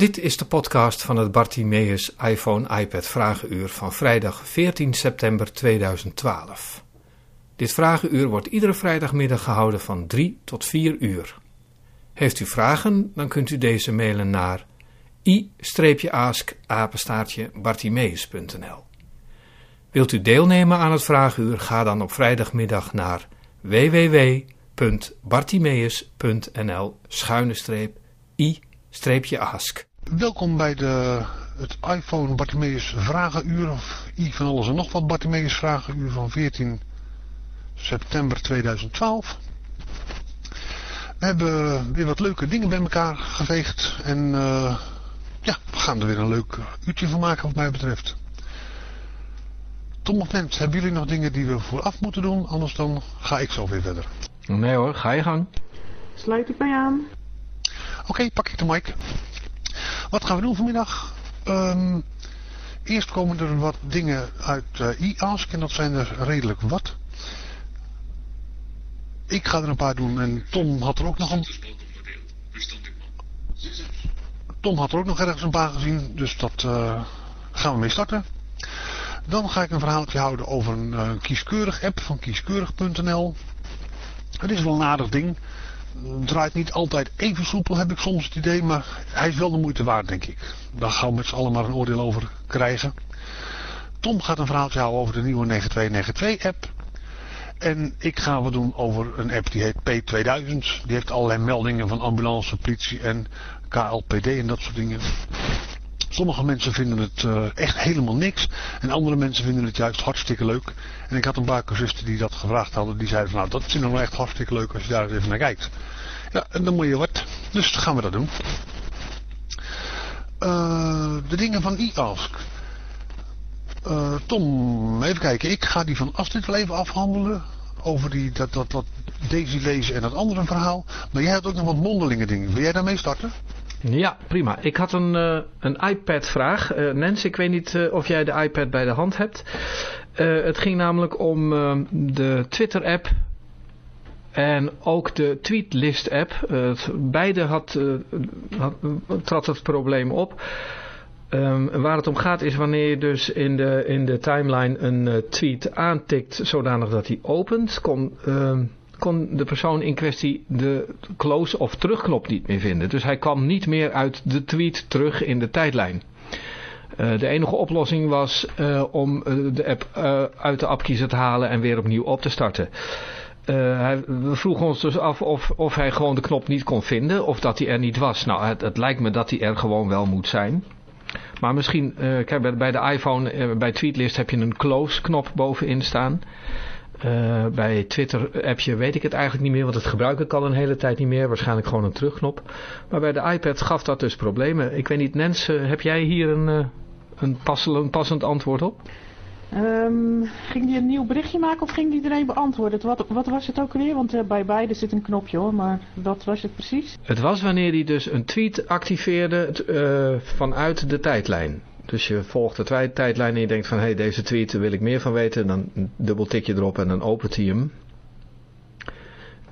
Dit is de podcast van het Bartimeus iPhone iPad Vragenuur van vrijdag 14 september 2012. Dit vragenuur wordt iedere vrijdagmiddag gehouden van 3 tot 4 uur. Heeft u vragen, dan kunt u deze mailen naar i-ask bartimeus.nl Wilt u deelnemen aan het vragenuur, ga dan op vrijdagmiddag naar www.bartimeus.nl schuine i-ask. Welkom bij de, het iPhone Bartimeus Vragenuur, of i van alles en nog wat Bartimeus Vragenuur van 14 september 2012. We hebben weer wat leuke dingen bij elkaar geveegd en uh, ja, we gaan er weer een leuk uurtje van maken wat mij betreft. Tom of Nens, hebben jullie nog dingen die we vooraf moeten doen? Anders dan ga ik zo weer verder. Nee hoor, ga je gang. Sluit ik bij aan. Oké, pak ik de mic. Wat gaan we doen vanmiddag? Um, eerst komen er wat dingen uit uh, e-ask en dat zijn er redelijk wat. Ik ga er een paar doen en Tom had er ook nog een... Tom had er ook nog ergens een paar gezien, dus dat uh, gaan we mee starten. Dan ga ik een verhaaltje houden over een uh, kieskeurig app van kieskeurig.nl. Het is wel een aardig ding. Draait niet altijd even soepel, heb ik soms het idee, maar hij is wel de moeite waard, denk ik. Daar gaan we met z'n allen maar een oordeel over krijgen. Tom gaat een verhaaltje houden over de nieuwe 9292-app. En ik ga wat doen over een app die heet P2000. Die heeft allerlei meldingen van ambulance, politie en KLPD en dat soort dingen. Sommige mensen vinden het uh, echt helemaal niks. En andere mensen vinden het juist hartstikke leuk. En ik had een paar cursisten die dat gevraagd hadden. Die zeiden van nou dat is nou echt hartstikke leuk als je daar even naar kijkt. Ja, en dan moet je wat. Dus gaan we dat doen. Uh, de dingen van e-ask. Uh, Tom, even kijken. Ik ga die van Astrid wel even afhandelen. Over die, dat, dat, dat Daisy lezen en dat andere verhaal. Maar jij had ook nog wat mondelinge dingen. Wil jij daarmee starten? Ja, prima. Ik had een, uh, een iPad-vraag. Uh, Nens, ik weet niet uh, of jij de iPad bij de hand hebt. het ging namelijk om de Twitter-app en ook de Tweetlist-app. beide had, had, trad het probleem op. Um, waar het om gaat is wanneer je dus in de, in de timeline een tweet aantikt zodanig dat hij opent, kon kon de persoon in kwestie de close of terugknop niet meer vinden. Dus hij kwam niet meer uit de tweet terug in de tijdlijn. Uh, de enige oplossing was uh, om uh, de app uit de appkiezer te halen en weer opnieuw op te starten. Hij, we vroegen ons dus af of, of hij gewoon de knop niet kon vinden of dat hij er niet was. Nou, het, het lijkt me dat hij er gewoon wel moet zijn. Maar misschien, kijk, bij de iPhone, bij Tweetlist heb je een close knop bovenin staan. Uh, bij Twitter appje weet ik het eigenlijk niet meer, want het gebruik ik al een hele tijd niet meer. Waarschijnlijk gewoon een terugknop. Maar bij de iPad gaf dat dus problemen. Ik weet niet, Nens, uh, heb jij hier een, uh, een, passend, passend antwoord op? Um, ging die een nieuw berichtje maken of ging die er een beantwoorden? Wat, wat was het ook weer? Want bij beide zit een knopje hoor, maar wat was het precies? Het was wanneer hij dus een tweet activeerde vanuit de tijdlijn. Dus je volgt de tijdlijn en je denkt van, hé, hey, deze tweet wil ik meer van weten. Dan dubbel tik je erop en dan opent hij hem.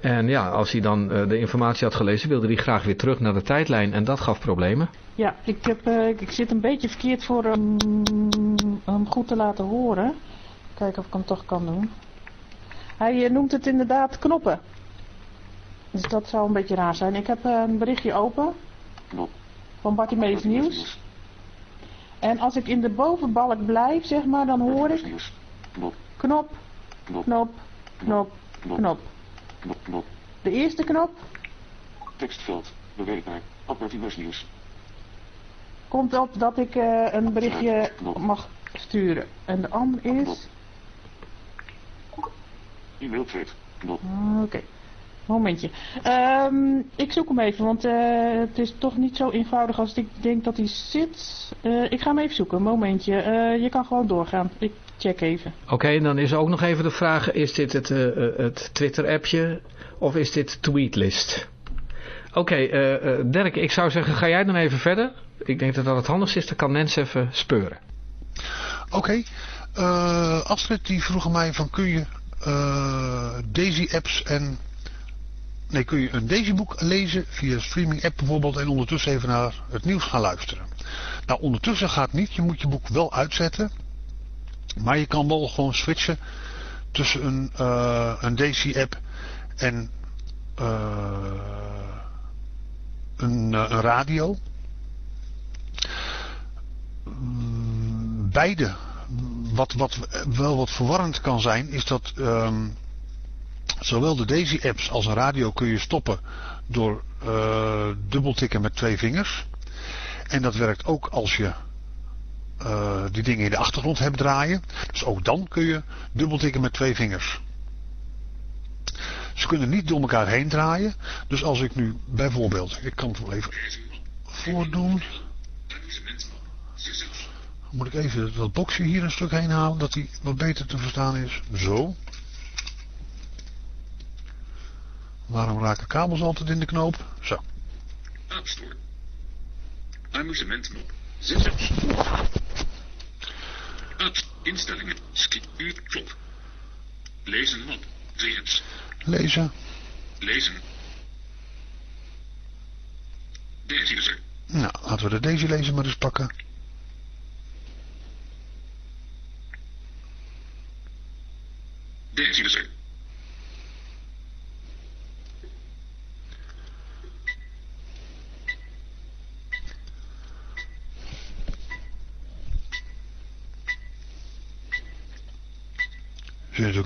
En ja, als hij dan uh, de informatie had gelezen, wilde hij graag weer terug naar de tijdlijn. En dat gaf problemen. Ja, ik, heb, uh, ik zit een beetje verkeerd voor hem, goed te laten horen. Kijken of ik hem toch kan doen. Hij uh, noemt het inderdaad knoppen. Dus dat zou een beetje raar zijn. Ik heb een berichtje open. Van Bartimeus Nieuws. En als ik in de bovenbalk blijf, zeg maar, dan hoor ik knop, knop, knop, knop, knop. De eerste knop. Tekstveld, bewerkbaar, nieuws. Komt op dat ik uh, een berichtje mag sturen. En de andere is... E-mail. Oké. Okay. Momentje. Um, ik zoek hem even, want uh, het is toch niet zo eenvoudig als ik denk dat hij zit. Uh, ik ga hem even zoeken, momentje. Uh, je kan gewoon doorgaan. Ik check even. Oké, okay, dan is ook nog even de vraag, is dit het, het Twitter-appje of is dit Tweetlist? Oké, okay, Dirk, ik zou zeggen, ga jij dan even verder? Ik denk dat dat het handigst is, dan kan Nens even speuren. Oké, okay. Astrid die vroeg mij van kun je Daisy-apps en nee, kun je een Daisyboek lezen via een streaming app bijvoorbeeld en ondertussen even naar het nieuws gaan luisteren. Nou, ondertussen gaat niet. Je moet je boek wel uitzetten. Maar je kan wel gewoon switchen tussen een, uh, een Daisy app en een, uh, een radio. Beide. Wat, wat wel wat verwarrend kan zijn, is dat um, zowel de Daisy apps als een radio kun je stoppen door uh, dubbeltikken met twee vingers. En dat werkt ook als je uh, die dingen in de achtergrond hebt draaien. Dus ook dan kun je dubbeltikken met twee vingers. Ze kunnen niet door elkaar heen draaien. Dus als ik nu bijvoorbeeld, ik kan het wel even voordoen. Moet ik even dat boxje hier een stuk heen halen, dat die wat beter te verstaan is. Zo. Waarom raken kabels altijd in de knoop? Zo. App Amusementknop. Apps. Instellingen. Skip. Knop. Lezen map. Rechts. Lezen. Lezen. Deze user. Nou, laten we de deze lezen maar eens pakken. Deze user.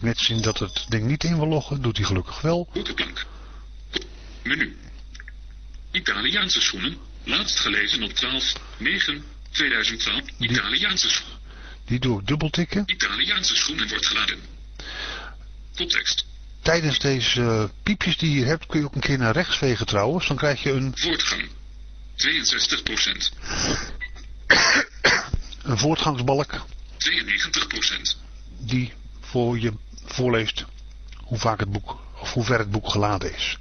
Net zien dat het ding niet in wil loggen. Doet hij gelukkig wel. Boekenplank. Menu. Italiaanse schoenen. Laatst gelezen op 12 9 2012. Italiaanse schoenen. Die doe ik dubbeltikken. Italiaanse schoenen wordt geladen. Context. Tijdens deze uh, piepjes die je hebt kun je ook een keer naar rechts vegen trouwens. Dan krijg je een... Voortgang. 62 procent. een voortgangsbalk. 92 procent. Die voor je voorleest hoe vaak het boek, of hoe ver het boek geladen is.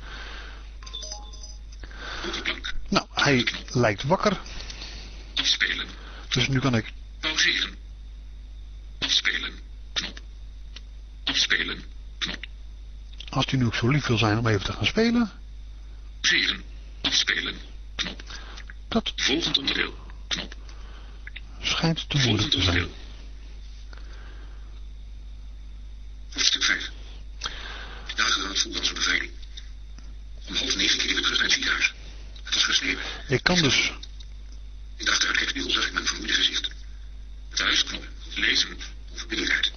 Nou, hij lijkt wakker. Afspelen. Dus nu kan ik... Pauzeren. Afspelen. Knop. Afspelen. Knop. Als hij nu ook zo lief wil zijn om even te gaan spelen. Pauzeren. Afspelen. Knop. Dat... Volgend onderdeel. Knop. Schijnt te moeilijk te zijn. Hoofdstuk 5. Dageraad voelde als een bevrijding. Om half negen keer ik terug naar het ziekenhuis. Het was gesneeuwd. Ik kan dus... In de achteruitkijkspiegel zag ik mijn vermoeide gezicht. Thuisknop, lezen, onverbiddelijkheid.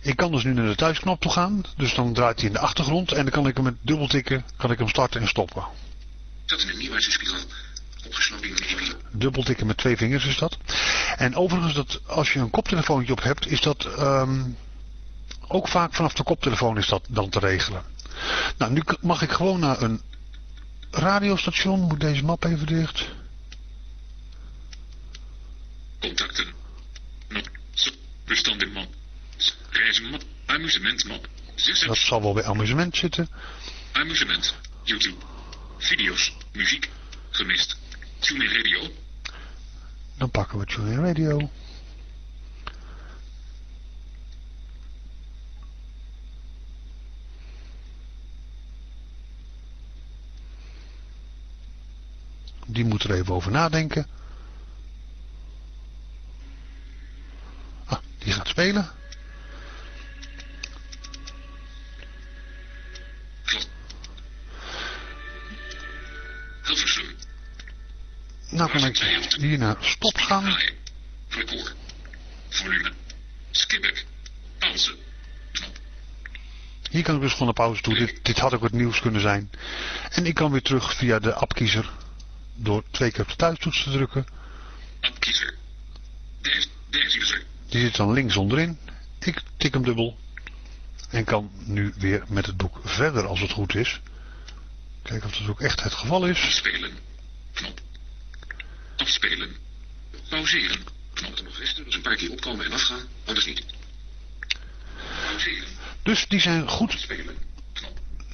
Ik kan dus nu naar de thuisknop toe gaan. Dus dan draait hij in de achtergrond. En dan kan ik hem met dubbeltikken kan ik hem starten en stoppen. Dat in een nieuwwaartse spiegel. Opgesloten in een. Dubbeltikken met twee vingers is dat. En overigens, dat, als je een koptelefoontje op hebt, is dat... Um, ook vaak vanaf de koptelefoon is dat dan te regelen. Nou, nu mag ik gewoon naar een radiostation. Moet deze map even dicht. Contacten. Map. Bestand in map. Reizenmap. Amusementmap. Dat zal wel bij amusement zitten. Amusement. YouTube. Video's. Muziek. Gemist. TuneIn Radio. Dan pakken we TuneIn Radio. Die er even over nadenken. Ah, die gaat spelen. Nou kan ik hier naar stop gaan. Record. Volume. Skipback. Pauze. Hier kan ik dus gewoon een pauze doen. Dit, dit had ook het nieuws kunnen zijn. En ik kan weer terug via de appkiezer door twee keer op de thuistoets te drukken. Appkiezer. Deze, deze user. Die zit dan links onderin. Ik tik hem dubbel. En kan nu weer met het boek verder als het goed is. Kijken of dat ook echt het geval is. Afspelen. Knop. Afspelen. Pauzeren. Knop. Dus een paar keer opkomen en afgaan. Anders niet. Pauzeren. Dus die zijn goed. Spelen.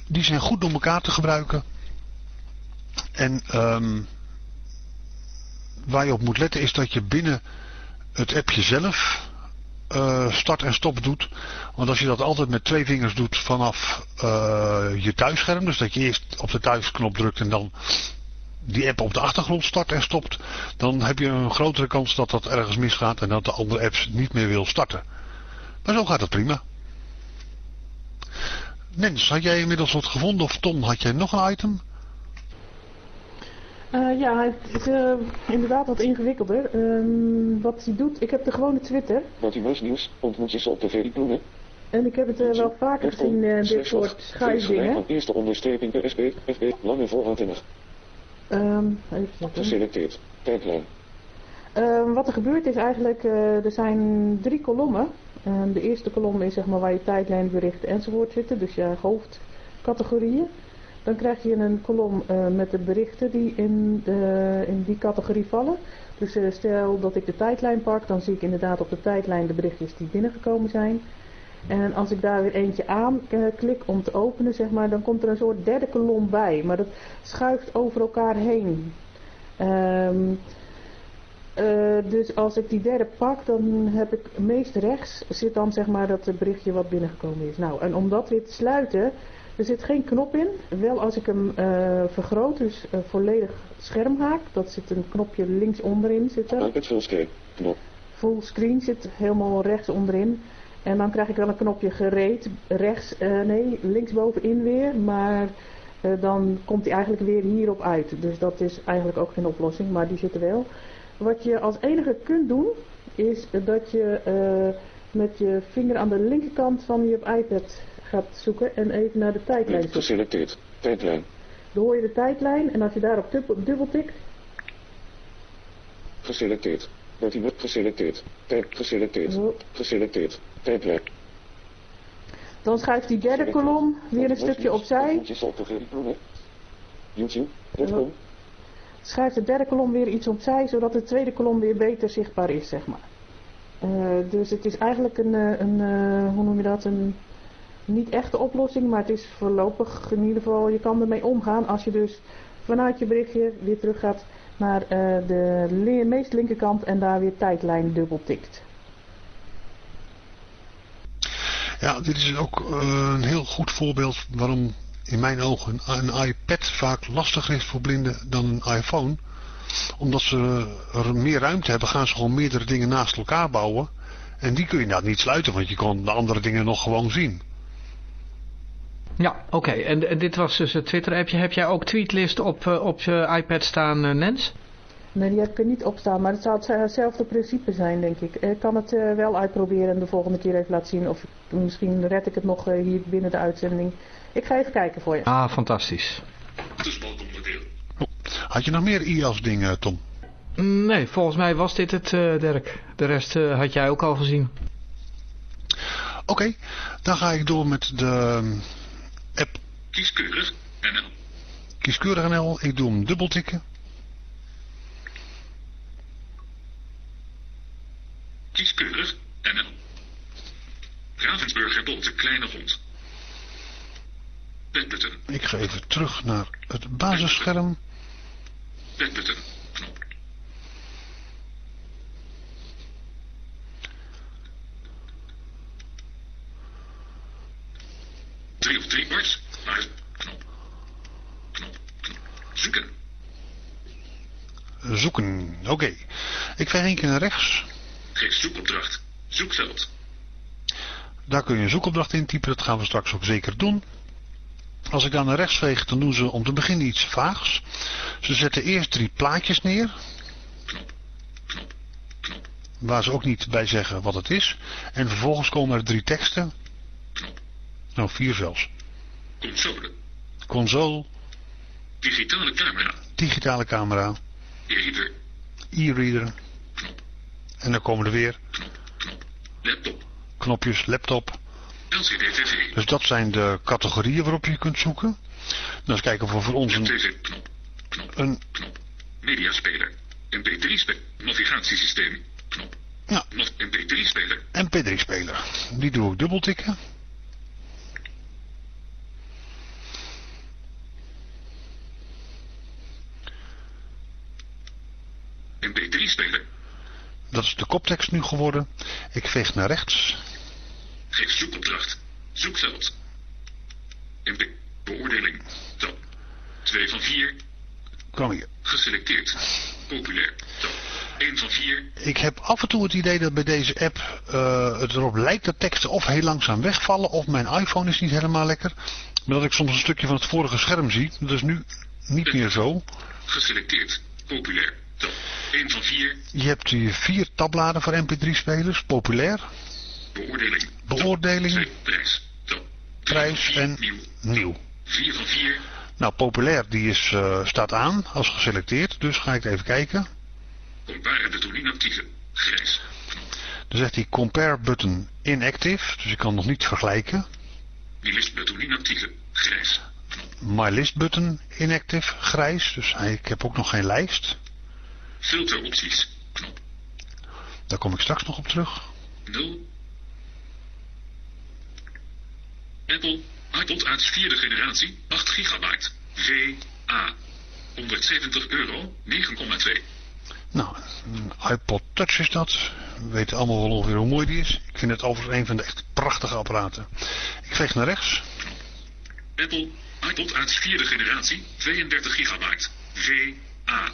Die zijn goed door elkaar te gebruiken. En um, waar je op moet letten is dat je binnen het appje zelf eh, start en stop doet. Want als je dat altijd met twee vingers doet vanaf uh, je thuisscherm, dus dat je eerst op de thuisknop drukt en dan die app op de achtergrond start en stopt, dan heb je een grotere kans dat dat ergens misgaat en dat de andere apps niet meer wil starten. Maar zo gaat het prima. Nens, had jij inmiddels wat gevonden of Tom, had jij nog een item? Uh, ja, het is uh, inderdaad wat ingewikkelder. Uh, wat hij doet, ik heb de gewone Twitter. Wat u nieuws ontmoet je op de Veriploenen. En ik heb het uh, wel vaker gezien, dit soort schuifdingen. Eerste onderstreping PSB, FB, lange voorhandig. Um, even Geselecteerd, tijdlijn. Um, wat er gebeurt is eigenlijk, er zijn drie kolommen. Um, de eerste kolom is zeg maar waar je tijdlijn, berichten enzovoort zitten, dus je hoofdcategorieën. Dan krijg je een kolom uh, met de berichten die in, de, in die categorie vallen. Dus uh, stel dat ik de tijdlijn pak, dan zie ik inderdaad op de tijdlijn de berichtjes die binnengekomen zijn. En als ik daar weer eentje aan uh, klik om te openen, zeg maar, dan komt er een soort derde kolom bij. Maar dat schuift over elkaar heen. Um, dus als ik die derde pak, dan heb ik meest rechts zit dan zeg maar dat berichtje wat binnengekomen is. Nou, en om dat weer te sluiten, er zit geen knop in. Wel als ik hem uh, vergroot, dus uh, volledig schermhaak. Dat zit een knopje links onderin zitten. het fullscreen knop. Fullscreen zit helemaal rechts onderin. En dan krijg ik wel een knopje gereed. Rechts, uh, nee, linksbovenin weer. Maar dan komt hij eigenlijk weer hierop uit. Dus dat is eigenlijk ook geen oplossing, maar die zit er wel. Wat je als enige kunt doen, is dat je met je vinger aan de linkerkant van je iPad gaat zoeken en even naar de tijdlijn zoekt. Geselecteerd. Tijdlijn. Dan hoor je de tijdlijn en als je daarop dubbel, tikt. Geselecteerd. Wordt die geselecteerd. Tijd geselecteerd. Geselecteerd. Tijdlijn. Dan schuift die derde kolom weer een stukje opzij. YouTube.com. Schuift de derde kolom weer iets opzij, zodat de tweede kolom weer beter zichtbaar is, zeg maar. Uh, dus het is eigenlijk een, een, uh, hoe noem je dat, een niet echt de oplossing, maar het is voorlopig in ieder geval, je kan ermee omgaan als je dus vanuit je berichtje weer terug gaat naar uh, de meest linkerkant en daar weer tijdlijn dubbel tikt. Ja, dit is ook uh, een heel goed voorbeeld waarom in mijn ogen een iPad vaak lastiger is voor blinden dan een iPhone. Omdat ze er meer ruimte hebben, gaan ze gewoon meerdere dingen naast elkaar bouwen. En die kun je nou niet sluiten, want je kan de andere dingen nog gewoon zien. Ja, oké. En, en, dit was dus het Twitter-appje. Heb jij ook tweetlist op, uh, op je iPad staan, uh, Nens? Nee, die heb ik er niet op staan, maar het zou hetzelfde principe zijn, denk ik. Ik kan het uh, wel uitproberen en de volgende keer even laten zien. Of misschien red ik het nog hier binnen de uitzending. Ik ga even kijken voor je. Ah, fantastisch. Had je nog meer IAS dingen, Tom? Nee, volgens mij was dit het, Dirk. De rest had jij ook al gezien. Oké, okay, dan ga ik door met de app. Kieskeurig NL. Kieskeurig NL. Ik doe hem dubbeltikken. Kieskeurig NL. Ravensburger Bolte Kleine Hond. Backbutton. Ik ga even terug naar het basisscherm. Backbutton. Knop. Drie of drie knop. Knop. Knop. Zoeken. Zoeken. Oké. Okay. Ik ga één keer naar rechts. Geef zoekopdracht. Zoekveld. Daar kun je een zoekopdracht intypen. Dat gaan we straks ook zeker doen. Als ik dan naar rechts veeg, dan doen ze om te beginnen iets vaags. Ze zetten eerst drie plaatjes neer. Knop. Knop. Knop. Waar ze ook niet bij zeggen wat het is. En vervolgens komen er drie teksten. Nou, vier zelfs. Console. Console. Digitale camera. Digitale camera. E-reader. E-reader. Knop. En dan komen er weer. Knop. Knop. Laptop. Knopjes, laptop. LCD-TV. Dus dat zijn de categorieën waarop je kunt zoeken. Dan eens kijken of we voor ons een... Knop. Een... Knop. Mediaspeler. MP3-speler. Navigatiesysteem. Knop. Ja. MP3-speler. MP3-speler. Die doe ik dubbeltikken. MP3-speler. Dat is de koptekst nu geworden. Ik veeg naar rechts. Geef zoekopdracht. Zoekveld. MP. Beoordeling. Tab. 2 van 4. Kom hier. Geselecteerd. Populair. Tab. 1 van 4. Ik heb af en toe het idee dat bij deze app eh, het erop lijkt dat teksten of heel langzaam wegvallen of mijn iPhone is niet helemaal lekker. Maar dat ik soms een stukje van het vorige scherm zie. Dat is nu niet meer zo. Geselecteerd. Populair. Tab. 1 van 4. Je hebt hier vier tabbladen voor mp3-spelers. Populair, Beoordeling. beoordeling, 2. Prijs. Prijs en Nieuw. nieuw. 4 van 4. Nou, populair die is, eh, staat aan als geselecteerd. Dus ga ik even kijken. Compare toen inactieve. Grijs. Dan zegt hij compare button inactive. Dus ik kan nog niet vergelijken. Die list toen inactieve. Grijs. My list button inactive, grijs. Dus ik heb ook nog geen lijst. Filteropties. Knop. Daar kom ik straks nog op terug. 0. Apple iPod uit vierde generatie, 8 gigabyte. VA. 170 euro, 9,2. Nou, een iPod Touch is dat. We weten allemaal wel ongeveer hoe mooi die is. Ik vind het overigens een van de echt prachtige apparaten. Ik veeg naar rechts. Apple iPod uit vierde generatie, 32 gigabyte. VA.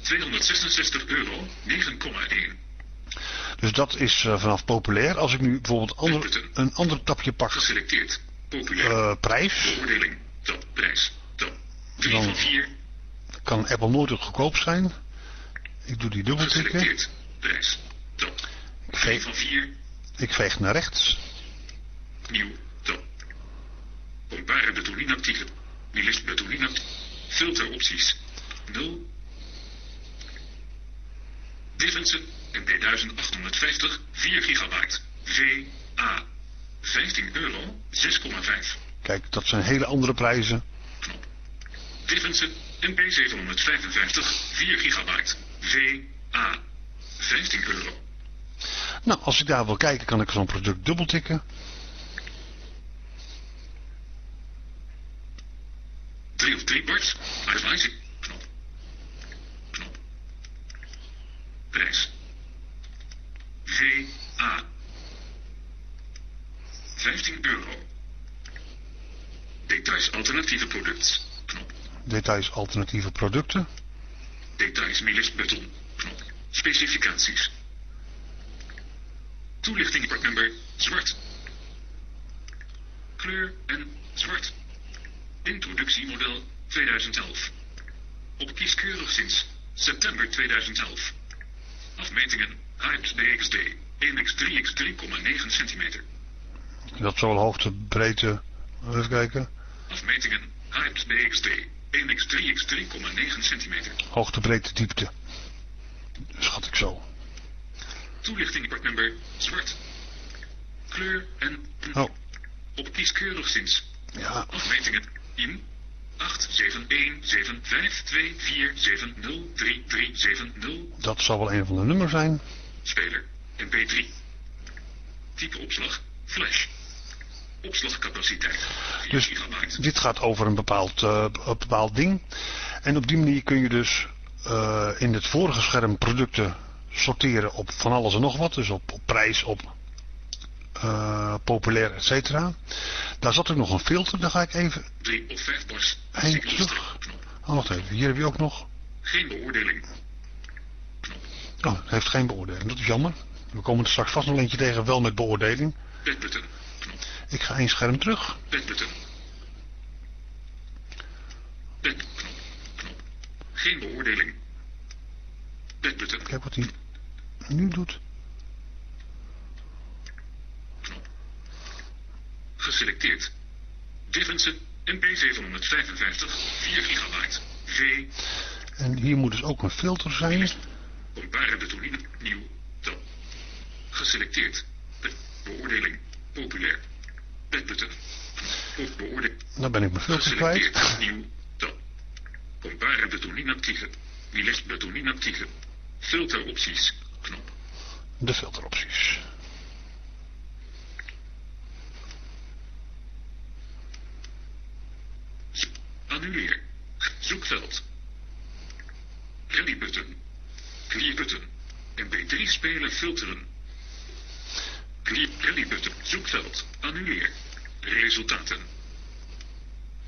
266 euro, 9,1. Dus dat is eh, vanaf populair. Als ik nu bijvoorbeeld ander, een ander tapje pak. Geselecteerd. Populair. eh, prijs. Beoordeling. Tab. Prijs. Tab. 3 Dan- van 4. Kan Apple nooit het goedkoopst zijn. Ik doe die dubbeltikken. Geselecteerd. Prijs. Ik 3 veeg, van 4. ik veeg naar rechts. Nieuw. Tab. Compare. Die list de toen inactieve. Filteropties. 0. Diffensen. MP 1850. 4 gigabyte. VA. 15 euro. 6,5. Kijk, dat zijn hele andere prijzen. Knop. Diffensen. MP 755. 4 gigabyte. VA. 15 euro. Nou, als ik daar wil kijken, kan ik zo'n product dubbeltikken. details alternatieve producten. Details Miles button. Knop. Specificaties. Toelichting partnummer zwart. Kleur en zwart. Introductiemodel 2011. Op kieskeurig sinds september 2011. Afmetingen HXDXD 1x3x 3,9 centimeter. Dat zal hoogte, breedte, even kijken. Afmetingen HXDXD 1x3 x 3,9 centimeter. Hoogtebreedte diepte. Schat ik zo. Toelichting partnummer zwart. Kleur en... Oh. Op kieskeurig sinds. Ja. Afmetingen in 8717524703370. Dat zal wel een van de nummers zijn. Speler, MP3. Type opslag, flash opslagcapaciteit 4 Dus dit gaat over een bepaald, eh, een bepaald ding. En op die manier kun je dus eh, in het vorige scherm producten sorteren op van alles en nog wat. Dus op, op prijs, op eh, populair, et cetera. Daar zat ook nog een filter. Daar ga ik even 3 of 5 bars heen terug. Oh, wacht even. Hier heb je ook nog. geen beoordeling Oh, het heeft geen beoordeling. Dat is jammer. We komen er straks vast nog eentje tegen, wel met beoordeling. bedbutton Ik ga één scherm terug. bedbutton bed knop geen beoordeling bedbutton Kijk wat hij nu doet. knop. Geselecteerd. Diffensen MP755 4 gigabyte. V. En hier moet dus ook een filter zijn. Compare de. Nieuw. Tab. Geselecteerd. Be- beoordeling. Populair. Bedbutton. Of beoordeling. Dan ben ik mijn filter kwijt. Geselecteerd. Nieuw. Tab. Compare actieve. Wie list de tonine actieve. Filteropties. Knop. De filteropties. MP3 spelen filteren. Rally. Zoekveld. Annuleer. Resultaten.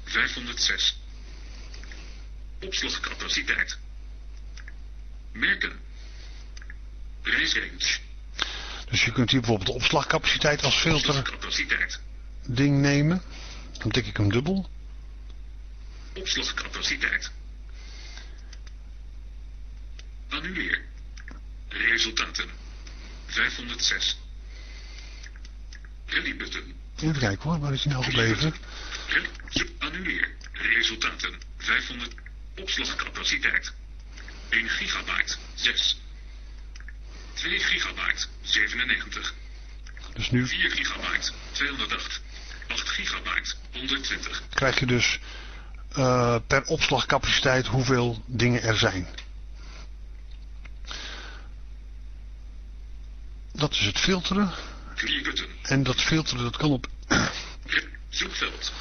506. Opslagcapaciteit. Merken. Reisrange. Dus je kunt hier bijvoorbeeld de opslagcapaciteit als filter ding nemen. Dan tik ik hem dubbel. Opslagcapaciteit. Annuleer. Resultaten. 506. Rally button. Even kijken hoor, waar is hij nou gebleven? Annuleer. Resultaten. 500. Opslagcapaciteit. 1 gigabyte. 6. 2 gigabyte. 97. Dus nu 4 gigabyte. 208. 8 gigabyte. 120. krijg je dus eh, per opslagcapaciteit hoeveel dingen er zijn. Dat is het filteren. En dat filteren dat kan op Zoekveld.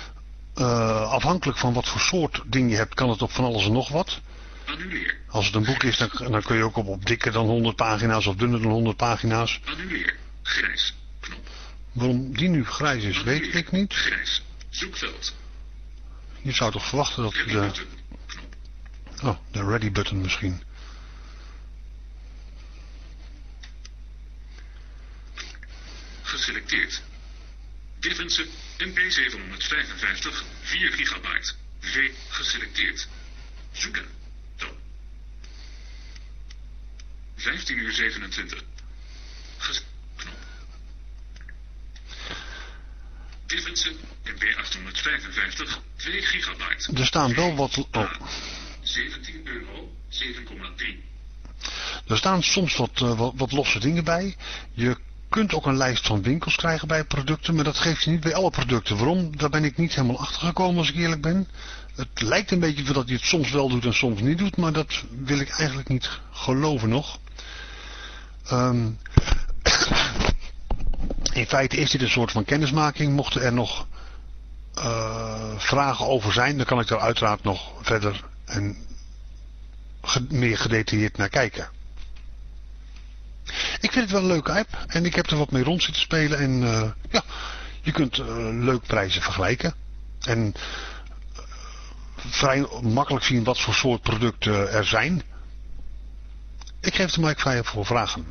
eh, afhankelijk van wat voor soort ding je hebt, kan het op van alles en nog wat. Annuleer. Als het een boek is, dan, dan kun je ook op, op dikker dan 100 pagina's of dunner dan 100 pagina's. Annuleer. Grijs. Knop. Waarom die nu grijs is, weet ik niet. Grijs. Zoekveld. Je zou toch verwachten dat Ready de... button. Oh, de ready button misschien. Geselecteerd. Diffense MP755 4 gigabyte. V geselecteerd. Zoeken. Dan. 15 uur 27. Ges knop. Diffense MP855 2 gigabyte. Er staan wel wat... Oh, 17 euro 7,3. er staan soms wat, eh, wat, wat losse dingen bij. Je kunt ook een lijst van winkels krijgen bij producten, maar dat geeft je niet bij alle producten. Waarom? Daar ben ik niet helemaal achter gekomen als ik eerlijk ben. Het lijkt een beetje dat hij het soms wel doet en soms niet doet, maar dat wil ik eigenlijk niet geloven nog. Ehm, in feite is dit een soort van kennismaking. Mochten er nog eh, vragen over zijn, dan kan ik daar uiteraard nog verder en meer gedetailleerd naar kijken. Ik vind het wel een leuke app en ik heb er wat mee rond zitten spelen en eh, ja, je kunt eh, leuk prijzen vergelijken. En eh, vrij makkelijk zien wat voor soort producten er zijn. Ik geef de mic vrij voor vragen.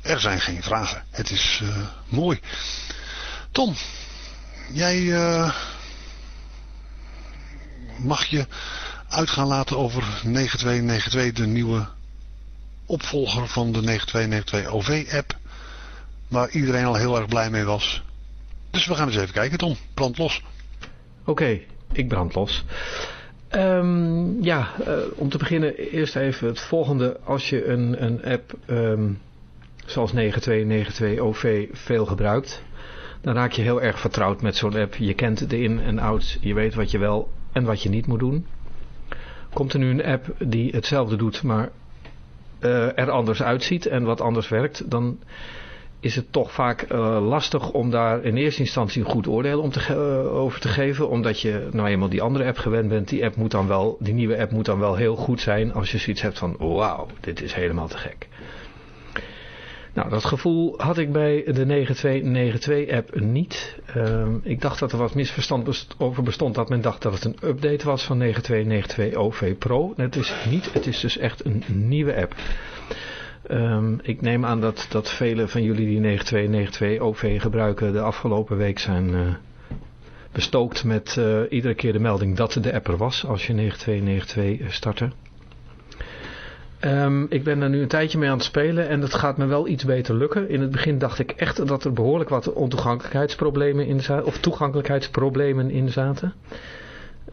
Er zijn geen vragen. Het is mooi. Tom, jij mag je uit gaan laten over 9292, de nieuwe opvolger van de 9292 OV-app. Waar iedereen al heel erg blij mee was. Dus we gaan eens even kijken, Tom. Brand los. Oké, ik brand los. Ehm, ja, eh, om te beginnen eerst even het volgende. Als je een, een app ehm, zoals 9292 OV veel gebruikt, dan raak je heel erg vertrouwd met zo'n app. Je kent de in- en outs, je weet wat je wel en wat je niet moet doen. Komt er nu een app die hetzelfde doet, maar er anders uitziet en wat anders werkt, dan is het toch vaak eh, lastig om daar in eerste instantie een goed oordeel om te eh, over te geven. Omdat je nou eenmaal die andere app gewend bent. Die, app moet dan wel, die nieuwe app moet dan wel heel goed zijn als je zoiets hebt van wauw, dit is helemaal te gek. Nou, dat gevoel had ik bij de 9292 app niet. Ehm, ik dacht dat er wat misverstand over bestond. Dat men dacht dat het een update was van 9292 OV Pro. Het is niet. Het is dus echt een nieuwe app. Ehm, ik neem aan dat, dat velen van jullie die 9292 OV gebruiken de afgelopen week zijn eh, bestookt met eh, iedere keer de melding dat de app er was als je 9292 startte. Ehm, ik ben er nu een tijdje mee aan het spelen en dat gaat me wel iets beter lukken. In het begin dacht ik echt dat er behoorlijk wat ontoegankelijkheidsproblemen in zaten, of toegankelijkheidsproblemen in zaten.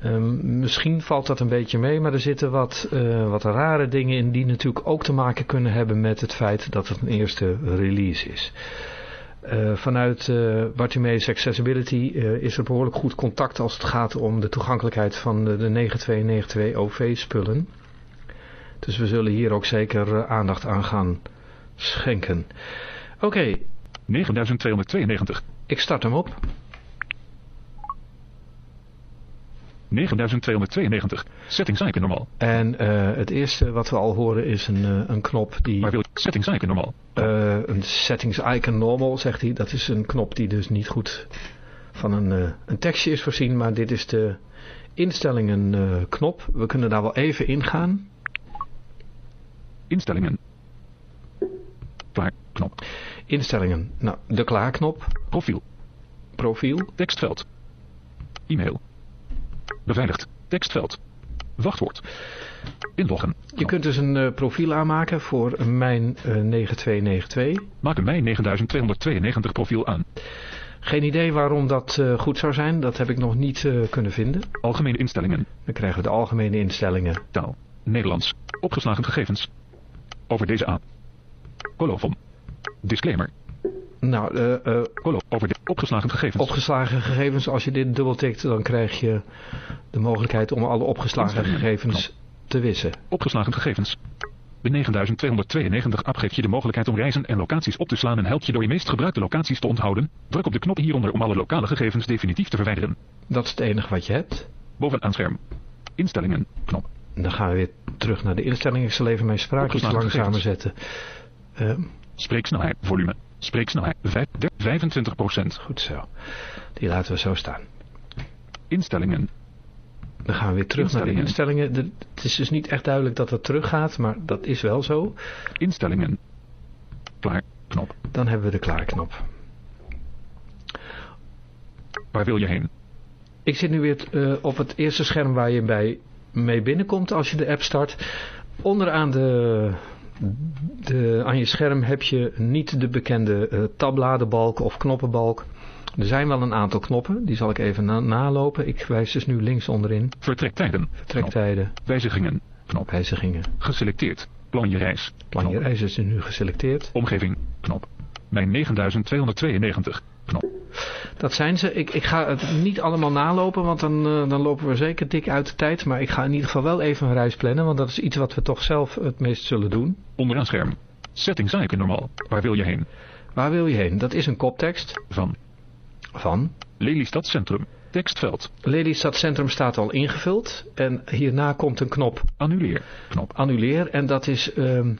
Ehm, misschien valt dat een beetje mee, maar er zitten wat, eh, wat rare dingen in die natuurlijk ook te maken kunnen hebben met het feit dat het een eerste release is. Eh, vanuit uh, Bartimeus Accessibility is er behoorlijk goed contact als het gaat om de toegankelijkheid van de, de 9292 OV-spullen. Dus we zullen hier ook zeker eh, aandacht aan gaan schenken. Oké, 9292. ik start hem op. 9292. Settings icon normaal. En eh, het eerste wat we al horen is een, eh, een knop die... Waar wil? Settings icon normaal. een settings icon normal, zegt hij. Dat is een knop die dus niet goed van een, een tekstje is voorzien. Maar dit is de instellingen knop. We kunnen daar wel even ingaan. Instellingen. Klaar. Knop. Instellingen. Nou, de klaarknop. Profiel. Profiel. Tekstveld. E-mail. Beveiligd. Tekstveld. Wachtwoord. Inloggen. Je kunt dus een eh, profiel aanmaken voor mijn eh, 9292. Maak een mei 9292 profiel aan. Geen idee waarom dat eh, goed zou zijn. Dat heb ik nog niet eh, kunnen vinden. Algemene instellingen. Dan krijgen we de algemene instellingen. Taal. Nederlands. Opgeslagen gegevens. Over deze aap. Colofon. Disclaimer. Nou, eh, eh. Over de opgeslagen gegevens. opgeslagen gegevens. Als je dit dubbeltikt, dan krijg je de mogelijkheid om alle opgeslagen gegevens te wissen. Opgeslagen gegevens. De 9292 app geeft je de mogelijkheid om reizen en locaties op te slaan en helpt je door je meest gebruikte locaties te onthouden. Druk op de knop hieronder om alle lokale gegevens definitief te verwijderen. Dat is het enige wat je hebt. Bovenaan scherm. Instellingen. Knop. Dan gaan we weer terug naar de instellingen. Ik zal even mijn spraak iets langzamer zetten. Eh, Spreeksnelheid. Volume. Spreeksnelheid. Vijf- der- 25%. goed zo. Die laten we zo staan. Instellingen. Dan gaan we weer terug naar de Instellingen. De- het is dus niet echt duidelijk dat het teruggaat, maar dat is wel zo. Instellingen. Klaar. Knop. Dan hebben we de klaarknop. Waar wil je heen? Ik zit nu weer eh, op het eerste scherm waar je bij mee binnenkomt als je de app start. Onderaan de, de, aan je scherm heb je niet de bekende eh, tabbladenbalk of knoppenbalk. Er zijn wel een aantal knoppen, die zal ik even na- nalopen. Ik wijs dus nu links onderin. Vertrektijden. Knop. Vertrektijden, Wijzigingen. Knop. wijzigingen. Geselecteerd. Plan je reis. Plan je reis is nu geselecteerd. Omgeving. Knop. Mijn 9292. Knop. Dat zijn ze. Ik, ik ga het niet allemaal nalopen, want dan, eh, dan lopen we zeker dik uit de tijd. Maar ik ga in ieder geval wel even een reis plannen, want dat is iets wat we toch zelf het meest zullen doen. Onderaan scherm. Settings icon normaal. Waar wil je heen? Waar wil je heen? Dat is een koptekst Van. van. Lelystad Centrum. Tekstveld. Lelystad Centrum staat al ingevuld. En hierna komt een knop Annuleer. Knop. annuleer. En dat is ehm,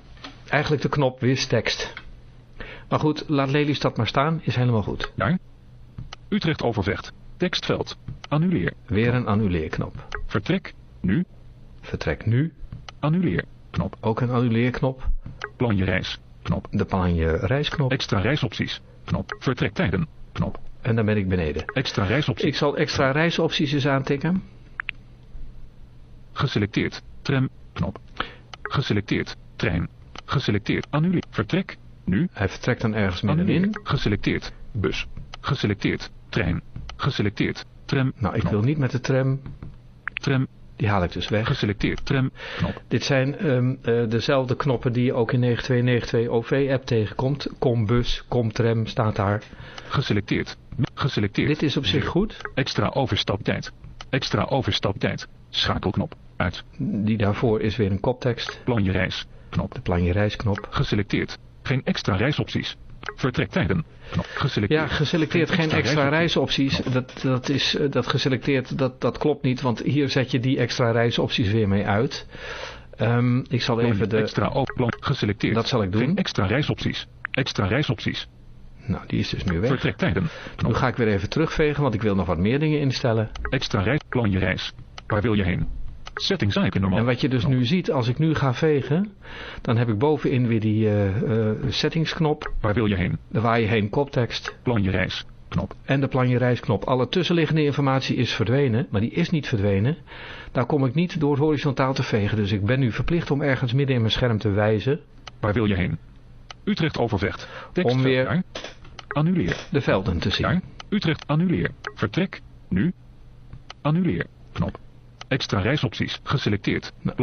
eigenlijk de knop wis tekst. Maar goed, laat Lelystad maar staan. Is helemaal goed. Daar. Utrecht Overvecht. Tekstveld. Annuleer. Weer een annuleerknop. Vertrek. Nu. Vertrek nu. Annuleer. Knop. Ook een annuleerknop. Plan je reis. Knop. De plan je reisknop. Extra reisopties. Knop. Vertrektijden. Knop. En dan ben ik beneden. Extra reisopties. Ik zal extra reisopties eens aantikken. Geselecteerd. Tram. Knop. Geselecteerd. Trein. Geselecteerd. Annuleer. Vertrek. Nu. Hij vertrekt dan ergens middenin. Geselecteerd. Bus. Geselecteerd. Trein. Geselecteerd. Tram. Nou, ik Knop. wil niet met de tram. Tram. Die haal ik dus weg. Geselecteerd. Tram. Knop. Dit zijn ehm, eh, dezelfde knoppen die je ook in 9292 OV-app tegenkomt. Kom bus, kom tram, staat daar. Geselecteerd. Geselecteerd. Dit is op zich goed. Extra overstaptijd. Extra overstaptijd. Schakelknop. Uit. Die daarvoor is weer een koptekst. Plan je reis. Knop. De plan je reisknop. Geselecteerd. Geen extra reisopties. Vertrektijden. Knop. Ja, Geselecteerd. geselecteerd geen extra reisopties. Dat, dat, is, eh, dat geselecteerd, dat, dat klopt niet. Want hier zet je die extra reisopties weer mee uit. Ehm, ik zal even de... Extra overplan. Geselecteerd. Dat zal ik doen. Geen extra reisopties. Extra reisopties. Nou, die is dus nu weg. Vertrektijden. Nu ga ik weer even terugvegen, want ik wil nog wat meer dingen instellen. Extra reis. Plan je reis. Waar wil je heen? Settings icon normaal. En wat je dus nu ziet, als ik nu ga vegen, dan heb ik bovenin weer die eh, eh, settingsknop, Waar wil je heen? de waar je heen koptekst Plan je reis. Knop. en de plan je reisknop. Alle tussenliggende informatie is verdwenen, maar die is niet verdwenen. Daar kom ik niet door horizontaal te vegen, dus ik ben nu verplicht om ergens midden in mijn scherm te wijzen Waar wil je heen? Utrecht Overvecht. Tekstveld. Om weer- Daar. Annuleer. de velden te zien. Daar. Utrecht annuleer. Vertrek. Nu. Annuleer. Extra reisopties. Geselecteerd. Pla-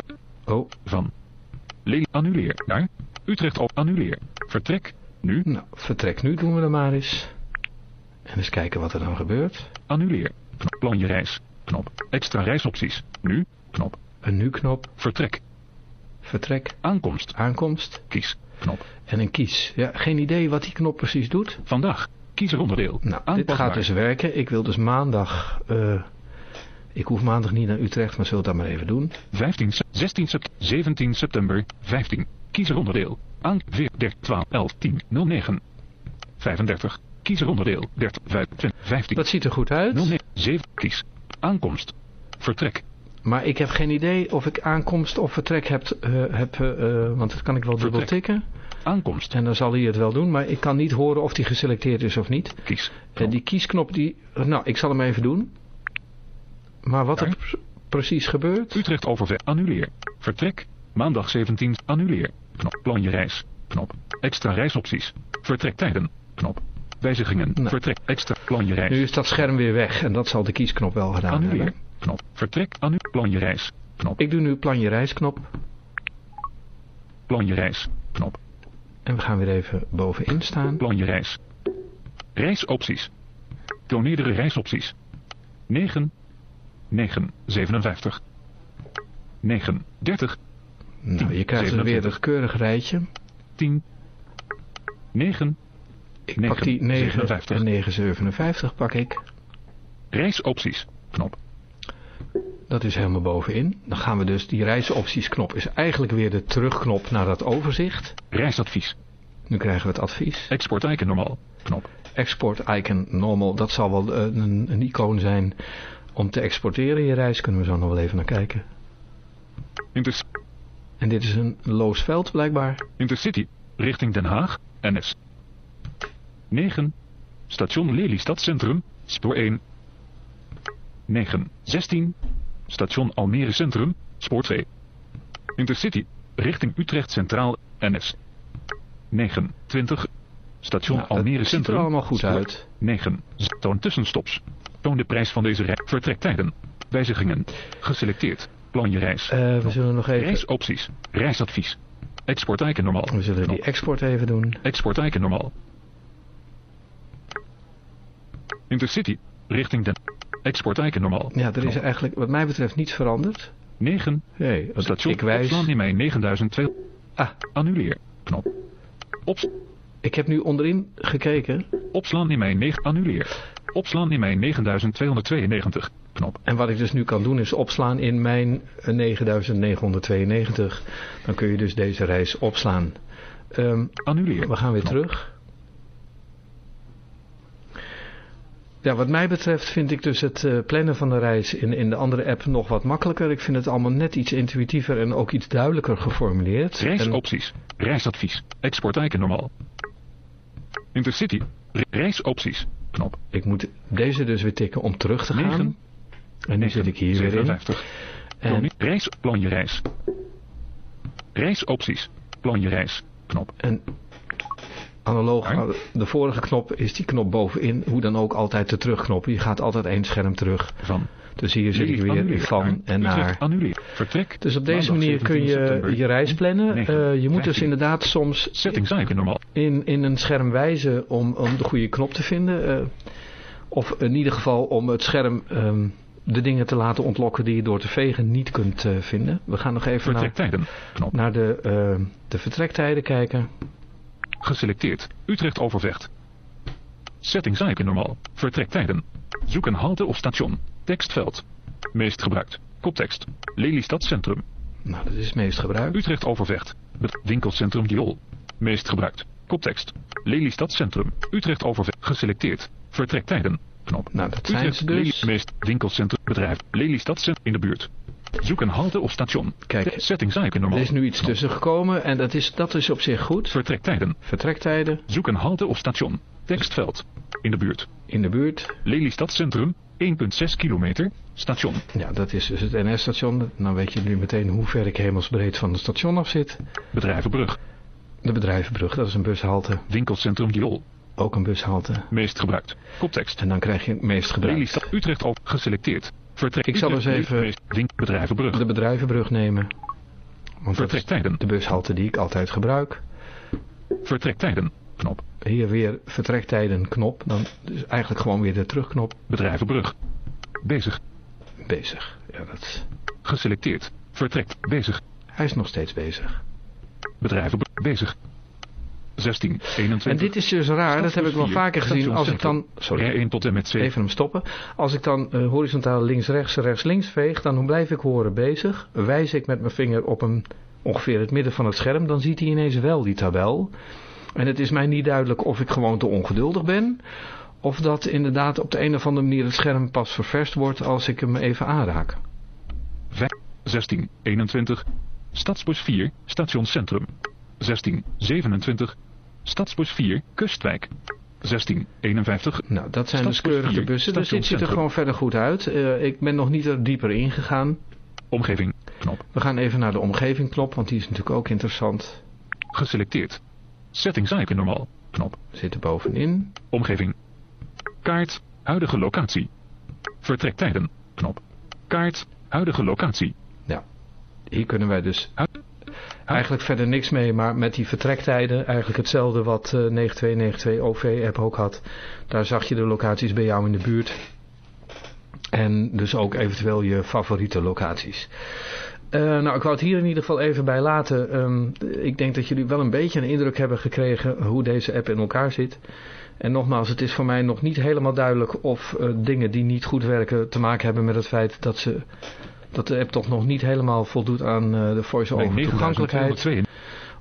Oh, Van. Lely annuleer. Daar. Utrecht op annuleer. Vertrek. Nu. nou, vertrek nu doen we dan maar eens. En eens kijken wat er dan gebeurt. Annuleer. Knop. Plan je reis. Knop. Extra reisopties. Nu. Knop. Een nu-knop, Vertrek. vertrek, Aankomst. aankomst Kies. Knop. en een kies. Ja, geen idee wat die knop precies doet. Vandaag. Kies er onderdeel. Nou, dit gaat dus werken. Ik wil dus maandag eh, Ik hoef maandag niet naar Utrecht, maar zullen we dat maar even doen. 15, sep- 16, sep- 17 september, 15. Kiezeronderdeel. Aan 4, 13, 12, 11, 10, 09. 35. Kiezeronderdeel. 30, 25, 15. Dat ziet er goed uit. 09, 7. Kies. Aankomst. Vertrek. Maar ik heb geen idee of ik aankomst of vertrek heb, eh, heb eh, eh, want dat kan ik wel dubbel tikken. Aankomst. En dan zal hij het wel doen, maar ik kan niet horen of die geselecteerd is of niet. Kies. En die kiesknop die, nou ik zal hem even doen. Maar wat er pre- precies gebeurt, Utrecht overweg. Annuleer. Vertrek. Maandag 17. Annuleer. Knop. Plan je reis. Knop. Extra reisopties. Vertrektijden. Knop. Wijzigingen. Nou. Vertrek. Extra. Plan je reis. nu is dat scherm weer weg en dat zal de kiesknop wel gedaan Annuleer. hebben. Knop. Vertrek. Annu. Plan je reis. Knop. Ik doe nu plan je reisknop Plan je reis. Knop. en we gaan weer even bovenin staan. Plan je reis. Reisopties. Toon eerdere reisopties. 9. 9. 57. 9. 30. Nou, je krijgt dus weer 27. het keurige rijtje. 10. 9. Ik 9, pak die 9 57. en 957 pak ik. Reisopties. Knop. Dat is helemaal bovenin. Dan gaan we dus, die reisopties knop is eigenlijk weer de terugknop naar dat overzicht. Reisadvies. Nu krijgen we het advies. Export icon normaal. Knop. Export icon normal, dat zal wel eh, een, een icoon zijn om te exporteren je reis. Kunnen we zo nog wel even naar kijken. Inter En dit is een loos veld blijkbaar. Intercity. Richting Den Haag. NS. 9. Station Lelystad Centrum. Spoor 1. 9. 16. Station Almere Centrum. Spoor 2. Intercity. Richting Utrecht Centraal. NS. 9. 20. Station Nou, Almere ziet Centrum. er allemaal goed Spoor uit. 9. Toon tussenstops. Toon de prijs van deze reis. Vertrektijden. Wijzigingen. Geselecteerd. Plan je reis. Eh, we zullen nog even, Reisopties. Reisadvies. Export normaal. we zullen die export even doen. Export normaal. Intercity. Richting Den. Export normaal. Ja, er is eigenlijk wat mij betreft niets veranderd. 9. Nee, wat Station. ik wijs. Opslaan in mei 9002. Ah, Annuleer. Knop. Ops, ik heb nu onderin gekeken. opslaan in mei 9. Annuleer. Opslaan in mei 9292. Knop. En wat ik dus nu kan doen is opslaan in mijn eh, 9992. Dan kun je dus deze reis opslaan. Ehm, Annuleer. we gaan weer Knop. terug. Ja, wat mij betreft vind ik dus het eh, plannen van de reis in, in de andere app nog wat makkelijker. Ik vind het allemaal net iets intuïtiever en ook iets duidelijker geformuleerd. En- Reisopties. Reisadvies. Export normaal. Intercity. Re- Reisopties. Knop. ik moet deze dus weer tikken om terug te gaan. 9. En nu zit ik hier weer in. 57. En Reis. Plan je reis. Reisopties. Plan je reis. Knop. En analoog aan de vorige knop is die knop bovenin, hoe dan ook altijd de terugknop. Je gaat altijd één scherm terug. Van. Dus hier zit ik weer van en naar. Vertrek. Dus op deze manier kun 17 je je reis plannen. 9, Eh, je moet dus 15. inderdaad soms in, in een scherm wijzen om, om de goede knop te vinden. eh, of in ieder geval om het scherm ehm, de dingen te laten ontlokken die je door te vegen niet kunt eh, vinden. We gaan nog even naar, naar de, de vertrektijden kijken. Geselecteerd. Utrecht Overvecht. Settings icon normaal. Vertrektijden. Zoek een halte of station. Tekstveld. Meest gebruikt. Koptekst. Lelystad Centrum. Nou, dat is het meest gebruikt. Utrecht Overvecht. Bet- Winkelcentrum Diool. Meest gebruikt. Koptekst. Lelystad Centrum. Utrecht Overvecht. Geselecteerd. Vertrektijden. Knop. Nou, dat zijn Utrecht ze dus. Lely- Meest winkelcentrum bedrijf. Lelystad Centrum in de buurt. Zoek een halte of station. Kijk, Settings icon normaal. Er is nu iets tussen gekomen en dat is, dat is op zich goed. Vertrektijden. Vertrektijden Zoek een halte of station. Tekstveld. In de buurt. in de buurt. Lelystad Centrum. 1,6 kilometer. Station. Ja, dat is dus het NS-station. Dan weet je nu meteen hoe ver ik hemelsbreed van het station af zit. Bedrijvenbrug. De Bedrijvenbrug, dat is een bushalte. Winkelcentrum Diool. Ook een bushalte. Meest gebruikt. Koptekst. En dan krijg je het meest gebruikt. Lelystad Utrecht over. Geselecteerd. Vertrek. Ik zal eens even- Bedrijvenbrug. De Bedrijvenbrug nemen. Want dat is Vertrektijden. de bushalte die ik altijd gebruik. Vertrektijden. Knop. Hier weer vertrektijden knop. Dan is eigenlijk gewoon weer de terugknop Bedrijvenbrug. Bezig. bezig. Ja, dat... 16, 21. En dit is dus raar, dat heb ik wel vaker gezien als ik dan... Sorry, R1 tot en met 2. even hem stoppen. Als ik dan eh, horizontaal links-rechts, rechts-links veeg, dan blijf ik horen bezig. Wijs ik met mijn vinger op een, ongeveer het midden van het scherm, dan ziet hij ineens wel die tabel. En het is mij niet duidelijk of ik gewoon te ongeduldig ben... of dat inderdaad op de een of andere manier het scherm pas ververst wordt als ik hem even aanraak. 16, 21. Stadsbos 4, stationscentrum. 16, 27. Stadsbos 4, Kustwijk. 16, 51. Nou, dat zijn dus keurige 4, bussen, dus dit ziet er gewoon verder goed uit. Eh, ik ben nog niet er dieper ingegaan. Omgeving, knop. We gaan even naar de omgeving knop, want die is natuurlijk ook interessant. Geselecteerd. Settings icon normaal, knop. We zitten bovenin. Omgeving. Kaart, huidige locatie. Vertrektijden, knop. Kaart, huidige locatie. Hier kunnen wij dus eigenlijk verder niks mee, maar met die vertrektijden, eigenlijk hetzelfde wat eh 9292 OV-app ook had. Daar zag je de locaties bij jou in de buurt. En dus ook eventueel je favoriete locaties. Eh, nou, ik wou het hier in ieder geval even bij laten. Ehm, ik denk dat jullie wel een beetje een indruk hebben gekregen hoe deze app in elkaar zit. En nogmaals, het is voor mij nog niet helemaal duidelijk of eh, dingen die niet goed werken te maken hebben met het feit dat, ze, dat de app toch nog niet helemaal voldoet aan eh, de voice-over toegankelijkheid. 9202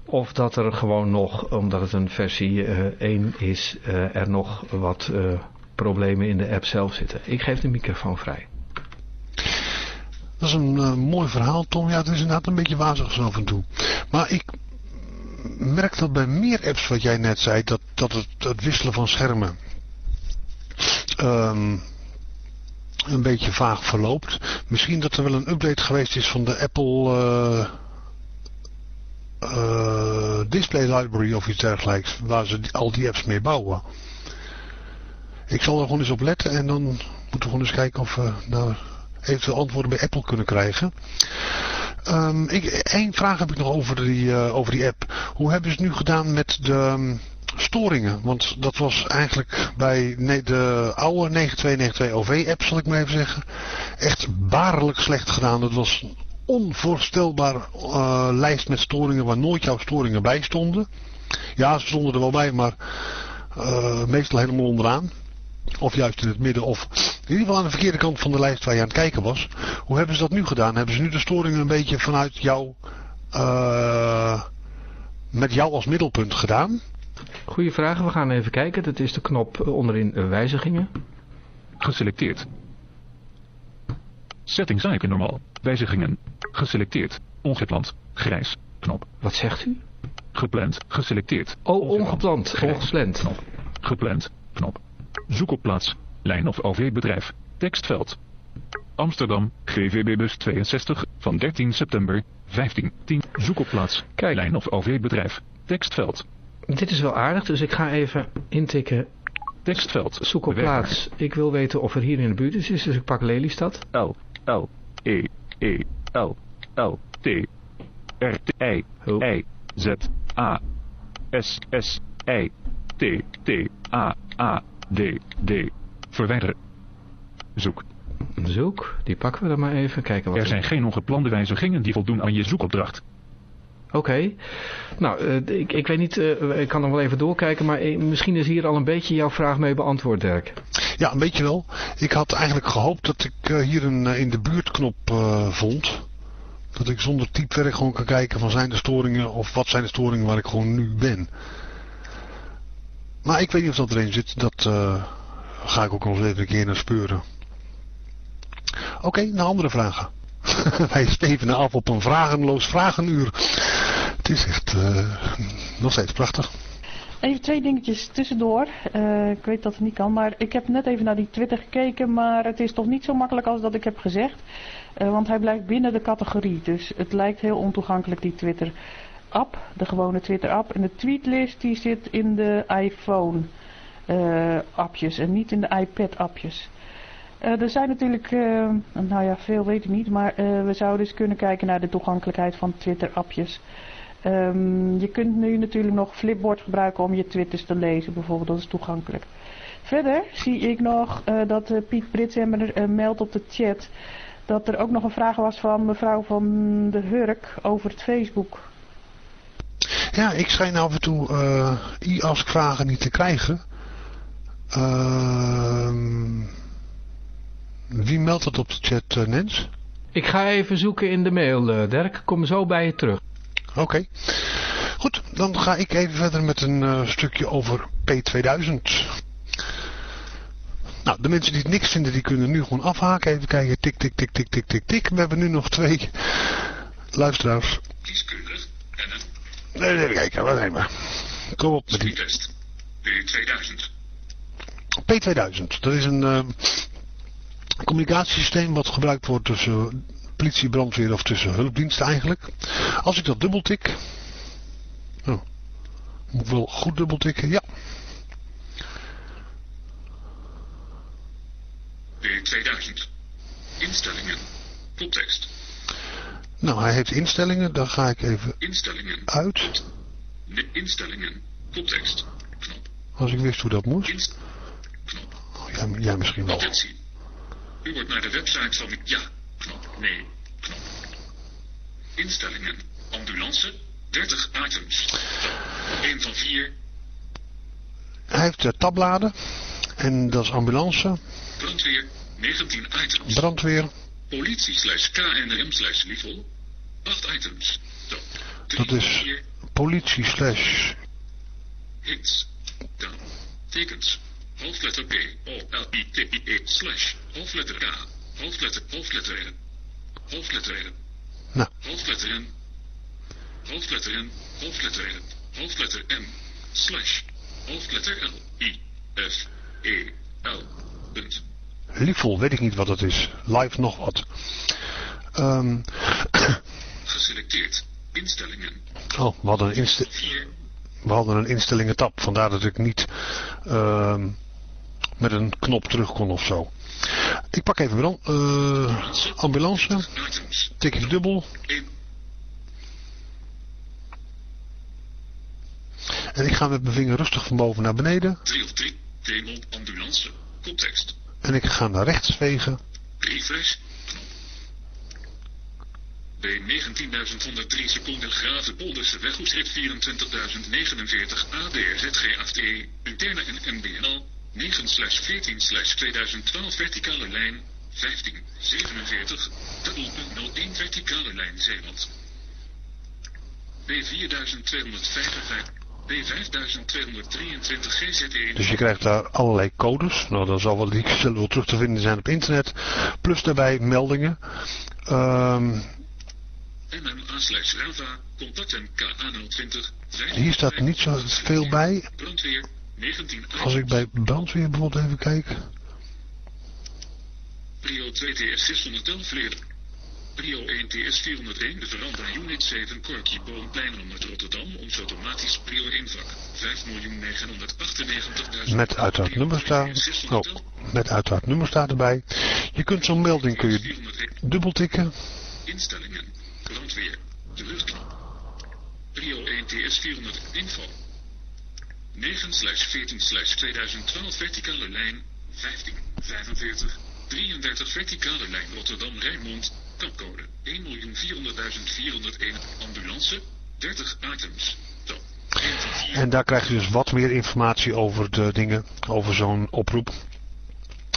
Of dat er gewoon nog, omdat het een versie eh 1 is, er nog wat problemen in de app zelf zitten. Ik geef de microfoon vrij. Dat is een eh, mooi verhaal, Tom. Ja, het is inderdaad een beetje wazig zo af en toe. Maar ik merk dat bij meer apps wat jij net zei, dat, dat het, het wisselen van schermen ehm, een beetje vaag verloopt. Misschien dat er wel een update geweest is van de Apple eh, Display Library of iets dergelijks, waar ze al die apps mee bouwen. Ik zal er gewoon eens op letten en dan moeten we gewoon eens kijken of we nou eventueel antwoorden bij Apple kunnen krijgen. Ehm ik, één vraag heb ik nog over die, eh, over die app. Hoe hebben ze nu gedaan met de ehm, storingen? Want dat was eigenlijk bij nee, de oude 9292 OV-app, zal ik maar even zeggen, echt baarlijk slecht gedaan. Het was een onvoorstelbaar eh, lijst met storingen waar nooit jouw storingen bij stonden. Ja, ze stonden er wel bij, maar eh, meestal helemaal onderaan. Of juist in het midden of in ieder geval aan de verkeerde kant van de lijst waar je aan het kijken was. Hoe hebben ze dat nu gedaan? Hebben ze nu de storingen een beetje vanuit jou, eh, met jou als middelpunt gedaan? Goeie vraag, we gaan even kijken. Dat is de knop eh, onderin wijzigingen. Geselecteerd. Settings icon normaal. Wijzigingen. Geselecteerd. Ongepland. Grijs. Knop. Wat zegt u? Gepland. Geselecteerd. Oh, ongepland, Grijs. ongepland. Knop. Gepland. Knop. Zoek op plaats. Lijn of OV-bedrijf. Tekstveld. Amsterdam. GVB bus 62 van 13 september 15. 10. Zoek op plaats. Kijk. Lijn of OV-bedrijf. Tekstveld. Dit is wel aardig, dus ik ga even intikken Tekstveld. zoek op plaats. Ik wil weten of er hier in de buurt is, dus ik pak Lelystad. L, L, E, E, L, L, T, R, T, I. I, Z, A, S, S, I, T, T, A, A, D, D. Verwijder. Zoek. Zoek, die pakken we dan maar even. Kijken wat Er zijn geen ongeplande wijzigingen die voldoen aan je zoekopdracht. Oké. Nou, eh, ik, ik weet niet, eh, ik kan nog wel even doorkijken, maar eh, misschien is hier al een beetje jouw vraag mee beantwoord, Dirk. Ja, een beetje wel. Ik had eigenlijk gehoopt dat ik eh, hier een in de buurt knop eh, vond. Dat ik zonder typewerk gewoon kan kijken van zijn de storingen of wat zijn de storingen waar ik gewoon nu ben. Maar ik weet niet of dat erin zit. Dat eh, ga ik ook nog even een keer naar speuren. Oké, naar andere vragen. Wij steven af op een vragenloos vragenuur. Het is echt eh, nog steeds prachtig. Even twee dingetjes tussendoor. Eh, ik weet dat het niet kan, maar ik heb net even naar die Twitter gekeken, maar het is toch niet zo makkelijk als dat ik heb gezegd. Want hij blijft binnen de categorie, dus het lijkt heel ontoegankelijk die Twitter app, de gewone Twitter app. En de tweetlist die zit in de iPhone eh, appjes en niet in de iPad appjes. Eh, er zijn natuurlijk, eh, nou ja, veel weet ik niet, maar we zouden eens kunnen kijken naar de toegankelijkheid van Twitter appjes. Ehm, je kunt nu natuurlijk nog Flipboard gebruiken om je twitters te lezen, bijvoorbeeld, dat is toegankelijk. Verder zie ik nog dat Piet Britshemmer meldt op de chat dat er ook nog een vraag was van mevrouw van de Hurk over het Facebook. Ja, ik schijn af en toe uh, e-ask vragen niet te krijgen. Ehm wie meldt dat op de chat, uh, Nens? Ik ga even zoeken in de mail, uh, Dirk. Kom zo bij je terug. Oké. Goed, dan ga ik even verder met een uh, stukje over P2000. Nou, de mensen die het niks vinden, die kunnen nu gewoon afhaken. Even kijken, tik, tik, tik, tik, tik, tik, tik. We hebben nu nog twee luisteraars. Kieskeurig. Nee, even kijken, wat nemen Kom op met die. Speedtest. P2000. P2000, dat is een uh, communicatiesysteem wat gebruikt wordt tussen politie, brandweer of tussen hulpdiensten eigenlijk. Als ik dat dubbeltik... Oh, moet ik wel goed dubbeltikken? Ja. P2000. Instellingen. Context. Nou, hij heeft instellingen. Dan ga ik even Instellingen. uit. Instellingen. Context. Knop. Als ik wist hoe dat moest. Inst knop. Oh, jij, jij misschien wel. Attentie. U wordt naar de website van... Ja. Knop. Nee. Knop. Instellingen. Ambulance. 30 items. 1 van 4. Hij heeft uh, tabbladen. En dat is ambulance, Brandweer. 19 items. brandweer. Politie slash KNRM slash Liefel. 8 items. Dat is politie slash... Hits. Dan. Tekens. Hoofdletter P. O. L. I. T. I. E. Slash. Hoofdletter K. Hoofdletter. Hoofdletter N. Hoofdletter N. Nou. Hoofdletter N. Hoofdletter N. Hoofdletter N. Hoofdletter M. Slash. Hoofdletter L. I. F. E. L. Punt. Liefel, weet ik niet wat het is. Live nog wat. Ehm, Geselecteerd. Instellingen. oh, we hadden een, inste 4. we hadden een instellingen tab. Vandaar dat ik niet ehm, met een knop terug kon of zo. Ik pak even brand, eh, ambulance. Tik ik dubbel. 1. En ik ga met mijn vinger rustig van boven naar beneden. 3 of 3. Demo. Ambulance. Context. En ik ga naar rechts vegen. Refresh. Knop. B 19.103 seconden Graven Polderse Weghoesrit 24.049 ADRZG interne en MBNL 9 slash 14 slash 2012 verticale lijn 15 47 dubbelpunt 01 verticale lijn Zeeland. B 4255 B 5223 GZE Dus je krijgt daar allerlei codes. Nou, dan zal wel, die zullen wel terug te vinden zijn op internet. Plus daarbij meldingen. Ehm, MMA slash Rava, contact MK A020, hier staat niet zo veel bij. Brandweer, 19 Als ik bij brandweer bijvoorbeeld even kijk. Prio 2 TS 611 Vleer. Prio 1 TS 401 de veranda Unit 7 Korkje Boomplein 100 Rotterdam ons automatisch Prio 1 vak 5.998.000 Met uiteraard nummer staan. Oh, met uiteraard nummer staat erbij. Je kunt zo'n melding kun je dubbeltikken. Instellingen. Brandweer. De luchtknop. Prio 1 TS 400 info. 9 slash 14 slash 2012 verticale lijn 15 45 33 verticale lijn Rotterdam Rijnmond kapcode 1.400.401 ambulance 30 items. Zo. 1 van 4. En daar krijg je dus wat meer informatie over de dingen, over zo'n oproep.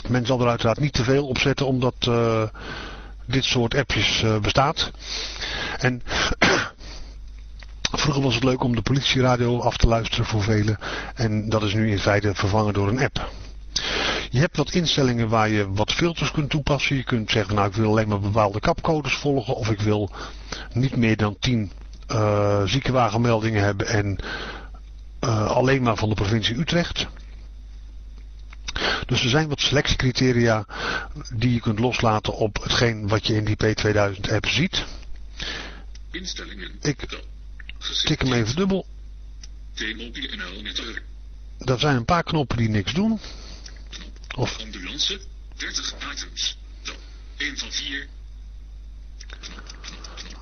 Men zal er uiteraard niet te veel op zetten, omdat uh, dit soort appjes uh, bestaat. En vroeger was het leuk om de politieradio af te luisteren voor velen. En dat is nu in feite vervangen door een app. Je hebt wat instellingen waar je wat filters kunt toepassen. Je kunt zeggen, nou ik wil alleen maar bepaalde kapcodes volgen. Of ik wil niet meer dan 10 uh, ziekenwagenmeldingen hebben en uh, alleen maar van de provincie Utrecht. Dus er zijn wat selectiecriteria die je kunt loslaten op hetgeen wat je in die P2000 app ziet. Instellingen. Ik tik hem even dubbel. Dat zijn een paar knoppen die niks doen. Of Ambulance, 30 items. Zo, 1 van 4.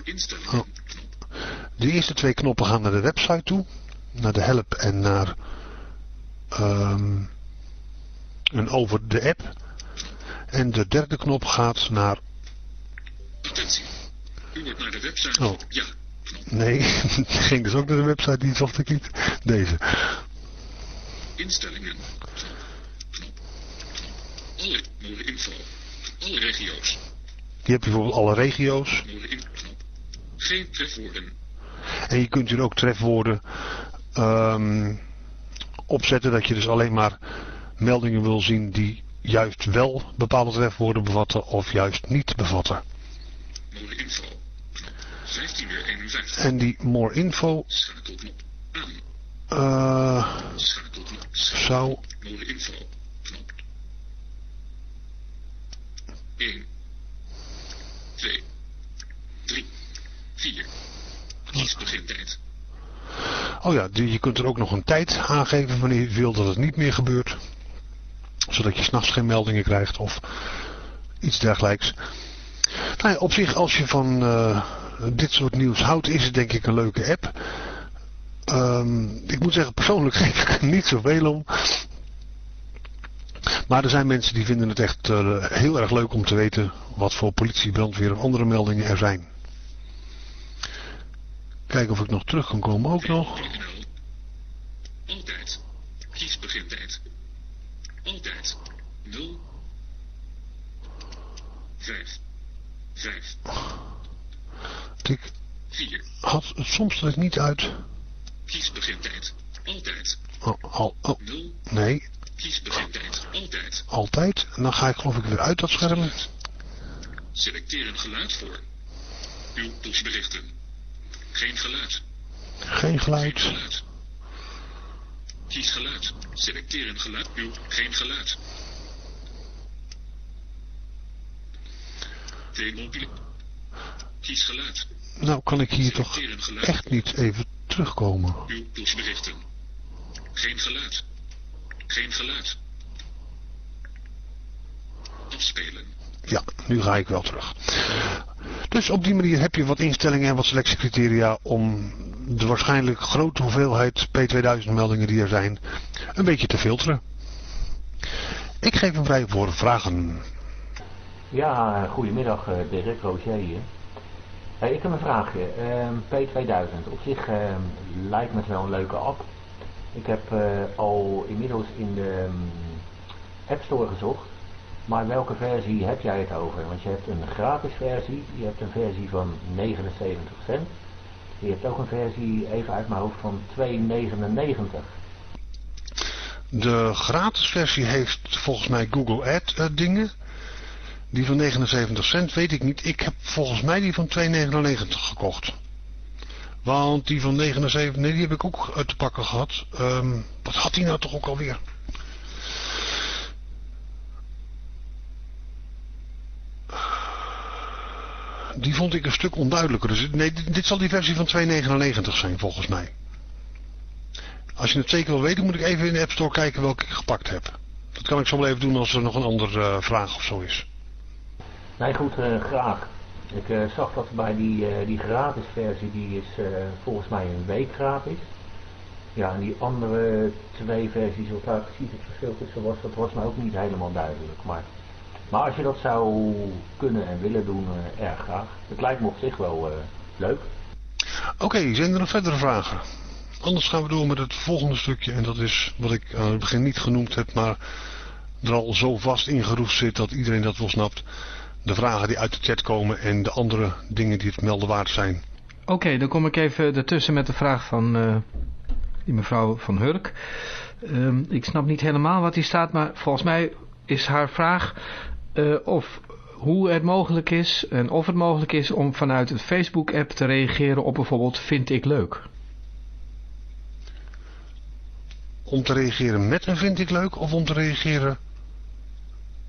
Instellingen. Oh. De eerste twee knoppen gaan naar de website toe. Naar de help en naar um, en over de app. En de derde knop gaat naar... Attentie. U wordt naar de website. Oh. Ja. Nee, ging dus ook naar de website die zocht ik niet. Deze. Instellingen. Alle mode info. Alle regio's. Die heb je bijvoorbeeld alle regio's. Geen trefwoorden. En je kunt hier ook trefwoorden ehm, opzetten dat je dus alleen maar meldingen wil zien die juist wel bepaalde trefwoorden bevatten of juist niet bevatten. Mode info. Knop. 15 uur 51. En die more info eh, zou Mode info. Knop. 1. 2. 3. 4. Kies begintijd. Oh ja, je kunt er ook nog een tijd aangeven wanneer je wil dat het niet meer gebeurt. Zodat je s'nachts geen meldingen krijgt of iets dergelijks. Nou ja, op zich, als je van eh, dit soort nieuws houdt, is het denk ik een leuke app. Ehm, ik moet zeggen, persoonlijk geef ik er niet zoveel om. Maar er zijn mensen die vinden het echt eh, heel erg leuk om te weten wat voor politie, brandweer of andere meldingen er zijn. Kijken of ik nog terug kan komen ook nog. Altijd. Kies begintijd. Altijd. 0. 5. 5. Ik 4. had het soms er niet uit. Kies begintijd. Altijd. Oh, al, oh, 0. nee, Kies begintijd. Altijd. altijd. En dan ga ik geloof ik weer uit dat scherm. Geluid. Selecteer een geluid voor. Uw pushberichten. Geen geluid. Geen Geen geluid. Kies geluid. Selecteer een geluid. Uw geen geluid. T-mobiele. Kies geluid. Nou kan ik hier toch echt niet even terugkomen. Uw pushberichten. Geen geluid. Geen geluid. Afspelen. Ja, nu ga ik wel terug. Dus op die manier heb je wat instellingen en wat selectiecriteria om de waarschijnlijk grote hoeveelheid P2000 meldingen die er zijn een beetje te filteren. Ik geef hem vrij voor vragen. Ja, goedemiddag eh, Dirk, Roger hier. Hey, ik heb een vraagje. Ehm, P2000, op zich ehm, lijkt me wel een leuke app. Ik heb eh, al inmiddels in de ehm, App Store gezocht. Maar welke versie heb jij het over? Want je hebt een gratis versie, je hebt een versie van 79 cent. Je hebt ook een versie, even uit mijn hoofd, van 2,99. De gratis versie heeft volgens mij Google Ad eh, dingen. Die van 79 cent weet ik niet. Ik heb volgens mij die van 2,99 gekocht. Want die van 79, nee die heb ik ook uit te pakken gehad. Ehm, wat had die nou toch ook alweer? Die vond ik een stuk onduidelijker. Dus nee, dit, zal die versie van 2,99 zijn volgens mij. Als je het zeker wil weten, moet ik even in de App Store kijken welke ik gepakt heb. Dat kan ik zo wel even doen als er nog een andere eh, vraag of zo is. Nee, goed, eh, graag. Ik eh, zag dat bij die, die gratis versie, die is volgens mij een week gratis. Ja, en die andere twee versies, wat daar precies het verschil tussen was, dat was me ook niet helemaal duidelijk. Maar, maar als je dat zou kunnen en willen doen, eh, erg graag. Het lijkt me op zich wel eh, leuk. Oké, zijn er nog verdere vragen? Anders gaan we door met het volgende stukje. En dat is wat ik aan het begin niet genoemd heb, maar er al zo vast ingeroest zit dat iedereen dat wel snapt. De vragen die uit de chat komen en de andere dingen die het melden waard zijn. Oké, dan kom ik even ertussen met de vraag van eh, die mevrouw van Hurk. Ehm, ik snap niet helemaal wat hier staat, maar volgens mij is haar vraag eh, of hoe het mogelijk is en of het mogelijk is om vanuit een Facebook-app te reageren op bijvoorbeeld vind ik leuk. Om te reageren met een vind ik leuk of om te reageren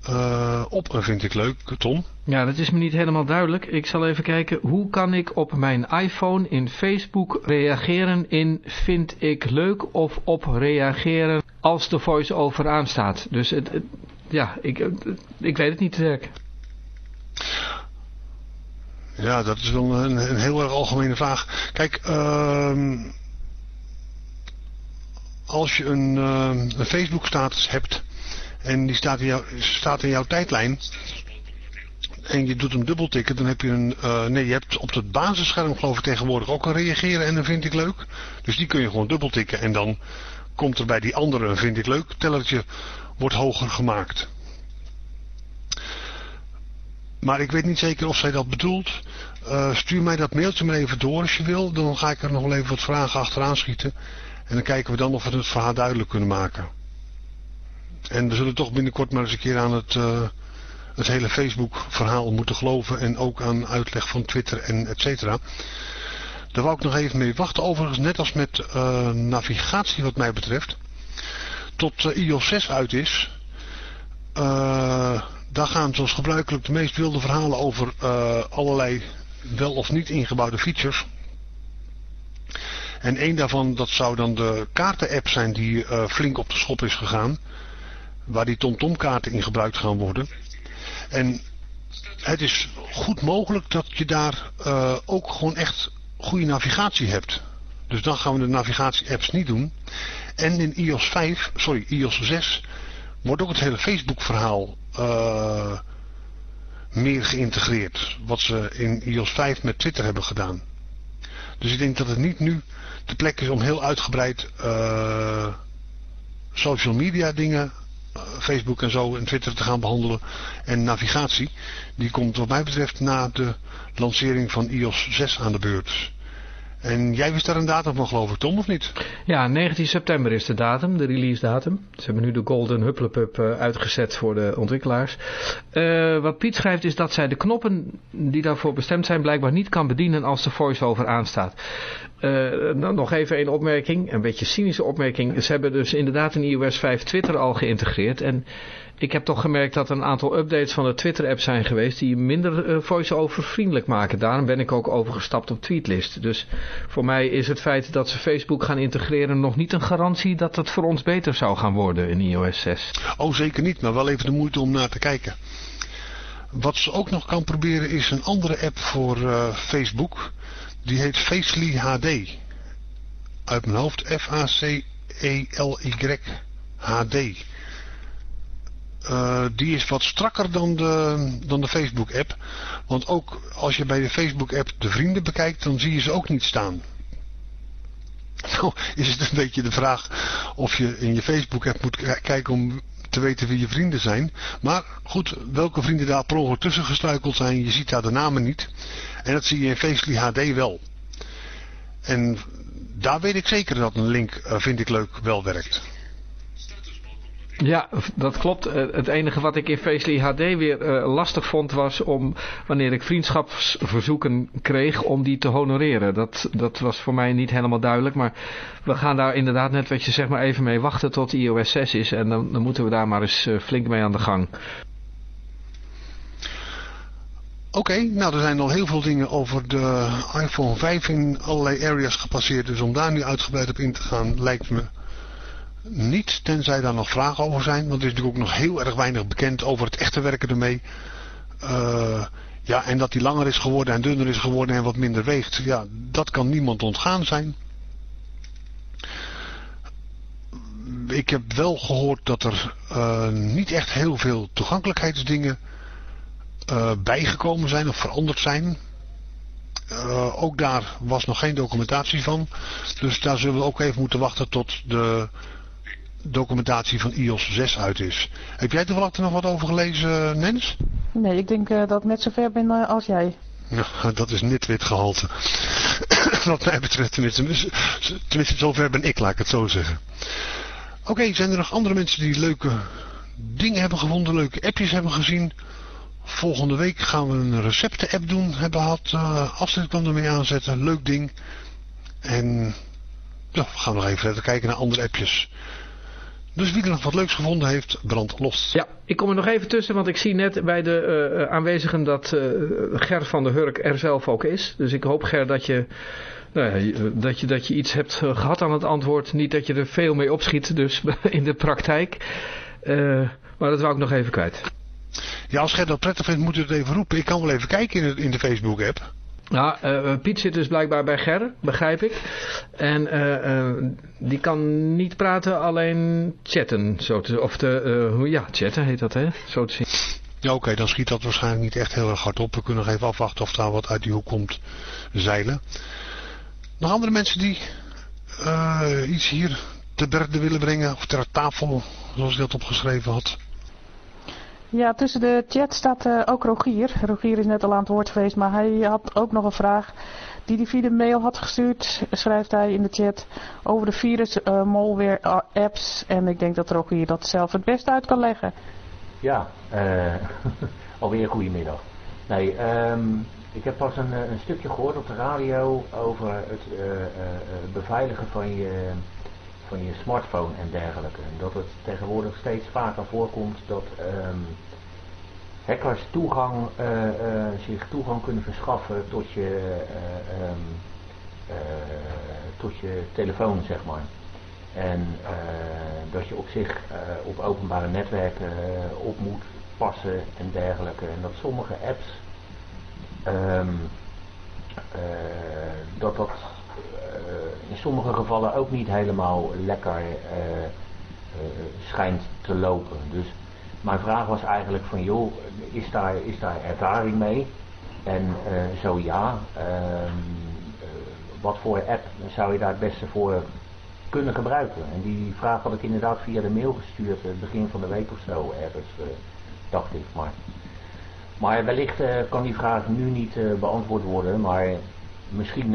eh, op een vind ik leuk, Tom? Ja, dat is me niet helemaal duidelijk. Ik zal even kijken, hoe kan ik op mijn iPhone in Facebook reageren in vind ik leuk of op reageren als de voice-over aanstaat. Dus het, het- ja, ik, ik weet het niet, Dirk. Ja, dat is wel een, een heel erg algemene vraag. Kijk, ehm, als je een, ehm, een Facebook status hebt en die staat in, jou, staat in jouw tijdlijn, en je doet hem dubbeltikken, dan heb je een... eh, nee, je hebt op het basisscherm geloof ik tegenwoordig ook een reageren en een vind ik leuk. Dus die kun je gewoon dubbeltikken en dan komt er bij die andere vind ik leuk tellertje wordt hoger gemaakt. Maar ik weet niet zeker of zij dat bedoelt. Eh, stuur mij dat mailtje maar even door als je wil. Dan ga ik er nog wel even wat vragen achteraan schieten. En dan kijken we dan of we het verhaal duidelijk kunnen maken. En we zullen toch binnenkort maar eens een keer aan het, eh, het hele Facebook verhaal moeten geloven. En ook aan uitleg van Twitter en et cetera. Daar wou ik nog even mee wachten. Overigens net als met eh, navigatie wat mij betreft. Tot eh, iOS 6 uit is. eh, daar gaan zoals gebruikelijk de meest wilde verhalen over eh, allerlei wel of niet ingebouwde features. En één daarvan, dat zou dan de kaarten-app zijn die flink op de schop is gegaan. Waar die TomTom-kaarten in gebruikt gaan worden. En het is goed mogelijk dat je daar ook gewoon echt goede navigatie hebt. Dus dan gaan we de navigatie-apps niet doen. En in iOS 5, sorry, iOS 6 wordt ook het hele Facebook-verhaal eh, meer geïntegreerd. Wat ze in iOS 5 met Twitter hebben gedaan. Dus ik denk dat het niet nu de plek is om heel uitgebreid eh, social media dingen, eh, Facebook en zo en Twitter te gaan behandelen. En navigatie, die komt wat mij betreft na de lancering van iOS 6 aan de beurt. En jij wist daar een datum van geloof ik Tom of niet? Ja, 19 september is de datum, de release datum. Ze hebben nu de Golden Hupplepup uh, uitgezet voor de ontwikkelaars. Uh, wat Piet schrijft is dat zij de knoppen die daarvoor bestemd zijn blijkbaar niet kan bedienen als de voice-over aanstaat. Uh, nog even een opmerking, een beetje cynische opmerking. Ze hebben dus inderdaad in iOS 5 Twitter al geïntegreerd en ik heb toch gemerkt dat een aantal updates van de Twitter-app zijn geweest die minder uh, voice-over vriendelijk maken. Daarom ben ik ook overgestapt op Tweetlist. Dus voor mij is het feit dat ze Facebook gaan integreren nog niet een garantie dat het voor ons beter zou gaan worden in iOS 6. Oh, zeker niet, maar wel even de moeite om naar te kijken. Wat ze ook nog kan proberen is een andere app voor uh, Facebook. Die heet Facely HD. Uit mijn hoofd F-A-C-E-L-Y HD. Uh, die is wat strakker dan de, dan de Facebook app. Want ook als je bij de Facebook app de vrienden bekijkt, dan zie je ze ook niet staan. Nou is het een beetje de vraag of je in je Facebook app moet kijken om te weten wie je vrienden zijn. Maar goed, welke vrienden daar per ongeluk tussen gestruikeld zijn, je ziet daar de namen niet. En dat zie je in Facely HD wel. En daar weet ik zeker dat een link, uh, vind ik leuk, wel werkt. Ja, dat klopt. Het enige wat ik in Facely HD weer uh, lastig vond was om, wanneer ik vriendschapsverzoeken kreeg, om die te honoreren. Dat, dat was voor mij niet helemaal duidelijk, maar we gaan daar inderdaad net wat je zeg maar even mee wachten tot iOS 6 is en dan, dan moeten we daar maar eens uh, flink mee aan de gang. Oké, nou er zijn al heel veel dingen over de iPhone 5 in allerlei areas gepasseerd, dus om daar nu uitgebreid op in te gaan lijkt me niet, tenzij daar nog vragen over zijn. Want er is natuurlijk ook nog heel erg weinig bekend over het echte werken ermee. Uh, ja, en dat die langer is geworden en dunner is geworden en wat minder weegt. Ja, dat kan niemand ontgaan zijn. Ik heb wel gehoord dat er uh, niet echt heel veel toegankelijkheidsdingen uh, bijgekomen zijn of veranderd zijn. Ook daar was nog geen documentatie van. Dus daar zullen we ook even moeten wachten tot de documentatie van iOS 6 uit is. Heb jij toevallig er nog wat over gelezen, Nens? Nee, ik denk uh, dat ik net zo ver ben uh, als jij. Ja, dat is nitwit gehalte. wat mij betreft tenminste. Tenminste, zover ben ik, laat ik het zo zeggen. Oké, okay, zijn er nog andere mensen die leuke dingen hebben gevonden, leuke appjes hebben gezien? Volgende week gaan we een recepten-app doen, hebben gehad. Uh, Astrid kwam ermee aanzetten, leuk ding. En ja, we gaan nog even verder kijken naar andere appjes. Dus wie er nog wat leuks gevonden heeft, brand los. Ja, ik kom er nog even tussen, want ik zie net bij de uh, aanwezigen dat uh, Ger van der Hurk er zelf ook is. Dus ik hoop Ger dat je, nou ja, dat je, dat je iets hebt gehad aan het antwoord. Niet dat je er veel mee opschiet, dus in de praktijk. Uh, maar dat wou ik nog even kwijt. Ja, als Ger dat prettig vindt, moet u het even roepen. Ik kan wel even kijken in de, in de Facebook-app. Nou, uh, Piet zit dus blijkbaar bij Ger, begrijp ik. En uh, die kan niet praten, alleen chatten. Zo te, of de, ja, chatten heet dat, hè? Zo te zien. Ja, oké, dan schiet dat waarschijnlijk niet echt heel erg hard op. We kunnen nog even afwachten of daar wat uit die hoek komt zeilen. Nog andere mensen die iets hier te berde willen brengen, of ter tafel, zoals ik dat opgeschreven had? Ja, tussen de chat staat uh, ook Rogier. Rogier is net al aan het woord geweest, maar hij had ook nog een vraag die hij via de mail had gestuurd, schrijft hij in de chat, over de virus uh, malware apps. En ik denk dat Rogier dat zelf het best uit kan leggen. Ja, uh, alweer goedemiddag. Nee, um, ik heb pas een, een, stukje gehoord op de radio over het beveiligen van je, van je smartphone en dergelijke. Dat het tegenwoordig steeds vaker voorkomt dat um, hackers toegang, uh, zich toegang kunnen verschaffen tot je, um, tot je telefoon, zeg maar. En dat je op zich op openbare netwerken op moet passen en dergelijke. En dat sommige apps, um, dat dat in sommige gevallen ook niet helemaal lekker schijnt te lopen. Dus mijn vraag was eigenlijk van joh, is daar, is daar ervaring mee? En zo ja, uh, wat voor app zou je daar het beste voor kunnen gebruiken? En die vraag had ik inderdaad via de mail gestuurd, begin van de week of zo ergens, uh, dacht ik. Maar, maar wellicht kan die vraag nu niet beantwoord worden, maar misschien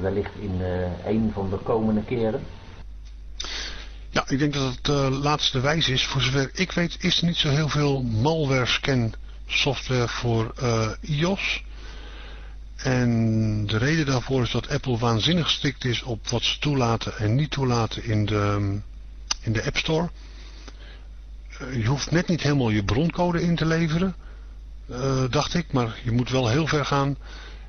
wellicht in een van de komende keren. Ja, ik denk dat het uh, laatste wijs is. Voor zover ik weet is er niet zo heel veel malware scan software voor iOS. En de reden daarvoor is dat Apple waanzinnig strikt is op wat ze toelaten en niet toelaten in de, in de App Store. Je hoeft net niet helemaal je broncode in te leveren, dacht ik. Maar je moet wel heel ver gaan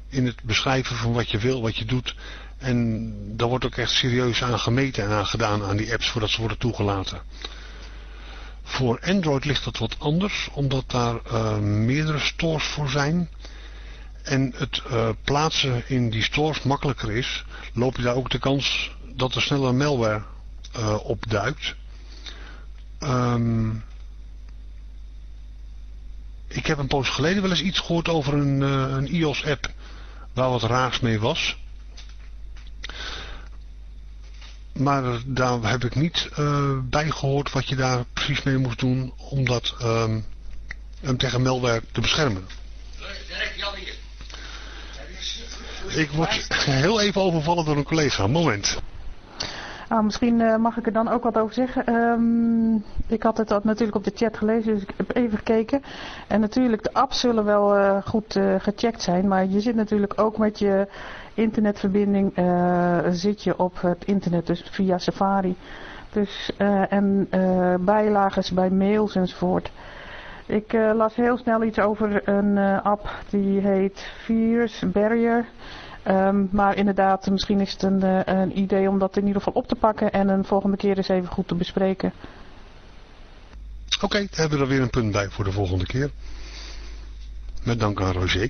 in het beschrijven van wat je wil, wat je doet en daar wordt ook echt serieus aan gemeten en aan gedaan aan die apps voordat ze worden toegelaten. Voor Android ligt dat wat anders, omdat daar uh, meerdere stores voor zijn. En het uh, plaatsen in die stores makkelijker is, loop je daar ook de kans dat er sneller malware uh, opduikt. Um, ik heb een poos geleden wel eens iets gehoord over een, een iOS app waar wat raars mee was. Maar daar heb ik niet uh, bij gehoord wat je daar precies mee moest doen om dat hem tegen malware te beschermen. Ik word heel even overvallen door een collega. Moment. Ah, misschien uh, mag ik er dan ook wat over zeggen. Um, ik had het natuurlijk op de chat gelezen, dus ik heb even gekeken. En natuurlijk, de apps zullen wel uh, goed uh, gecheckt zijn. Maar je zit natuurlijk ook met je internetverbinding zit je op het internet, dus via Safari. Dus, en bijlagen bij mails enzovoort. Ik las heel snel iets over een app die heet Virus Barrier. Um, maar inderdaad, misschien is het een, uh, een, idee om dat in ieder geval op te pakken en een volgende keer eens even goed te bespreken. Oké, okay, hebben we er weer een punt bij voor de volgende keer. Met dank aan Roger.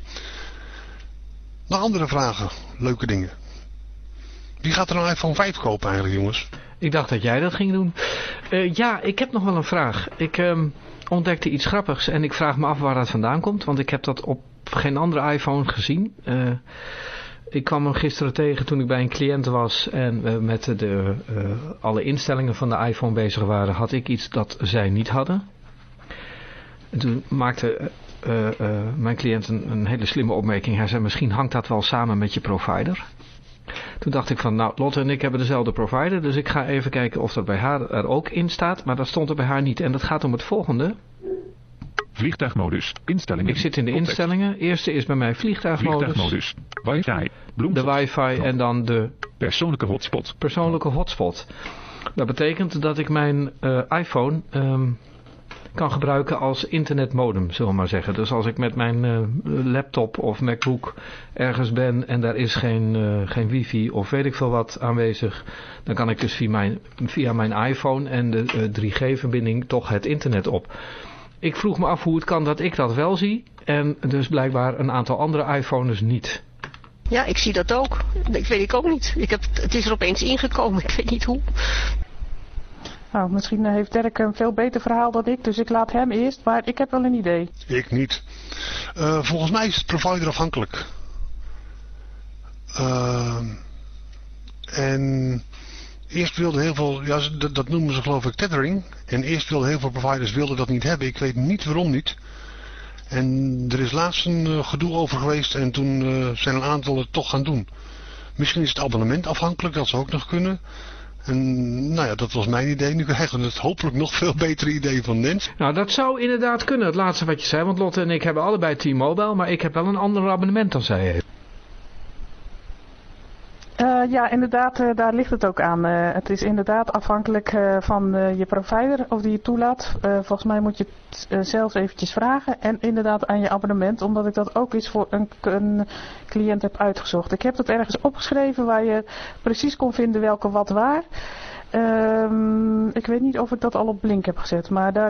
Nog andere vragen, leuke dingen. Wie gaat er nou iPhone 5 kopen eigenlijk, jongens? Ik dacht dat jij dat ging doen. Uh, ja, ik heb nog wel een vraag. Ik um, ontdekte iets grappigs en ik vraag me af waar dat vandaan komt. Want ik heb dat op geen andere iPhone gezien. Uh, ik kwam hem gisteren tegen toen ik bij een cliënt was en we met de, uh, alle instellingen van de iPhone bezig waren, had ik iets dat zij niet hadden. En toen maakte uh, uh, mijn cliënt een, een, hele slimme opmerking. Hij zei, misschien hangt dat wel samen met je provider. Toen dacht ik van, nou, Lotte en ik hebben dezelfde provider, dus ik ga even kijken of dat bij haar er ook in staat. Maar dat stond er bij haar niet. En dat gaat om het volgende. Vliegtuigmodus. Instellingen. Ik zit in de Context. instellingen. Eerste is bij mij vliegtuigmodus. Vliegtuigmodus. Wifi. De wifi en dan de... Persoonlijke hotspot. Persoonlijke hotspot. Dat betekent dat ik mijn uh, iPhone um, kan gebruiken als internetmodem, zullen we maar zeggen. Dus als ik met mijn uh, laptop of MacBook ergens ben en daar is geen, uh, geen wifi of weet ik veel wat aanwezig, dan kan ik dus via mijn, via mijn iPhone en de 3G-verbinding toch het internet op. Ik vroeg me af hoe het kan dat ik dat wel zie en dus blijkbaar een aantal andere iPhones niet. Ja, ik zie dat ook. Dat weet ik ook niet. Ik heb, het is er opeens ingekomen, ik weet niet hoe. Nou, misschien heeft Dirk een veel beter verhaal dan ik, dus ik laat hem eerst, maar ik heb wel een idee. Ik niet. Uh, volgens mij is het provider afhankelijk. Uh, en eerst wilden heel veel, ja, dat, noemen ze geloof ik tethering. En eerst wilden heel veel providers wilden dat niet hebben. Ik weet niet waarom niet. En er is laatst een uh, gedoe over geweest en toen uh, zijn een aantal het toch gaan doen. Misschien is het abonnement afhankelijk, dat zou ook nog kunnen. En nou ja, dat was mijn idee. Nu krijgen we het hopelijk nog veel betere idee van Nens. Nou, dat zou inderdaad kunnen, het laatste wat je zei. Want Lotte en ik hebben allebei T-Mobile, maar ik heb wel een ander abonnement dan zij heeft. Uh, ja, inderdaad, uh, daar ligt het ook aan. Uh, het is inderdaad afhankelijk van je provider of die je toelaat. volgens mij moet je het zelfs eventjes vragen. En inderdaad aan je abonnement, omdat ik dat ook eens voor een, een, cliënt heb uitgezocht. Ik heb dat ergens opgeschreven waar je precies kon vinden welke wat waar. Ehm, ik weet niet of ik dat al op Blink heb gezet, maar daar,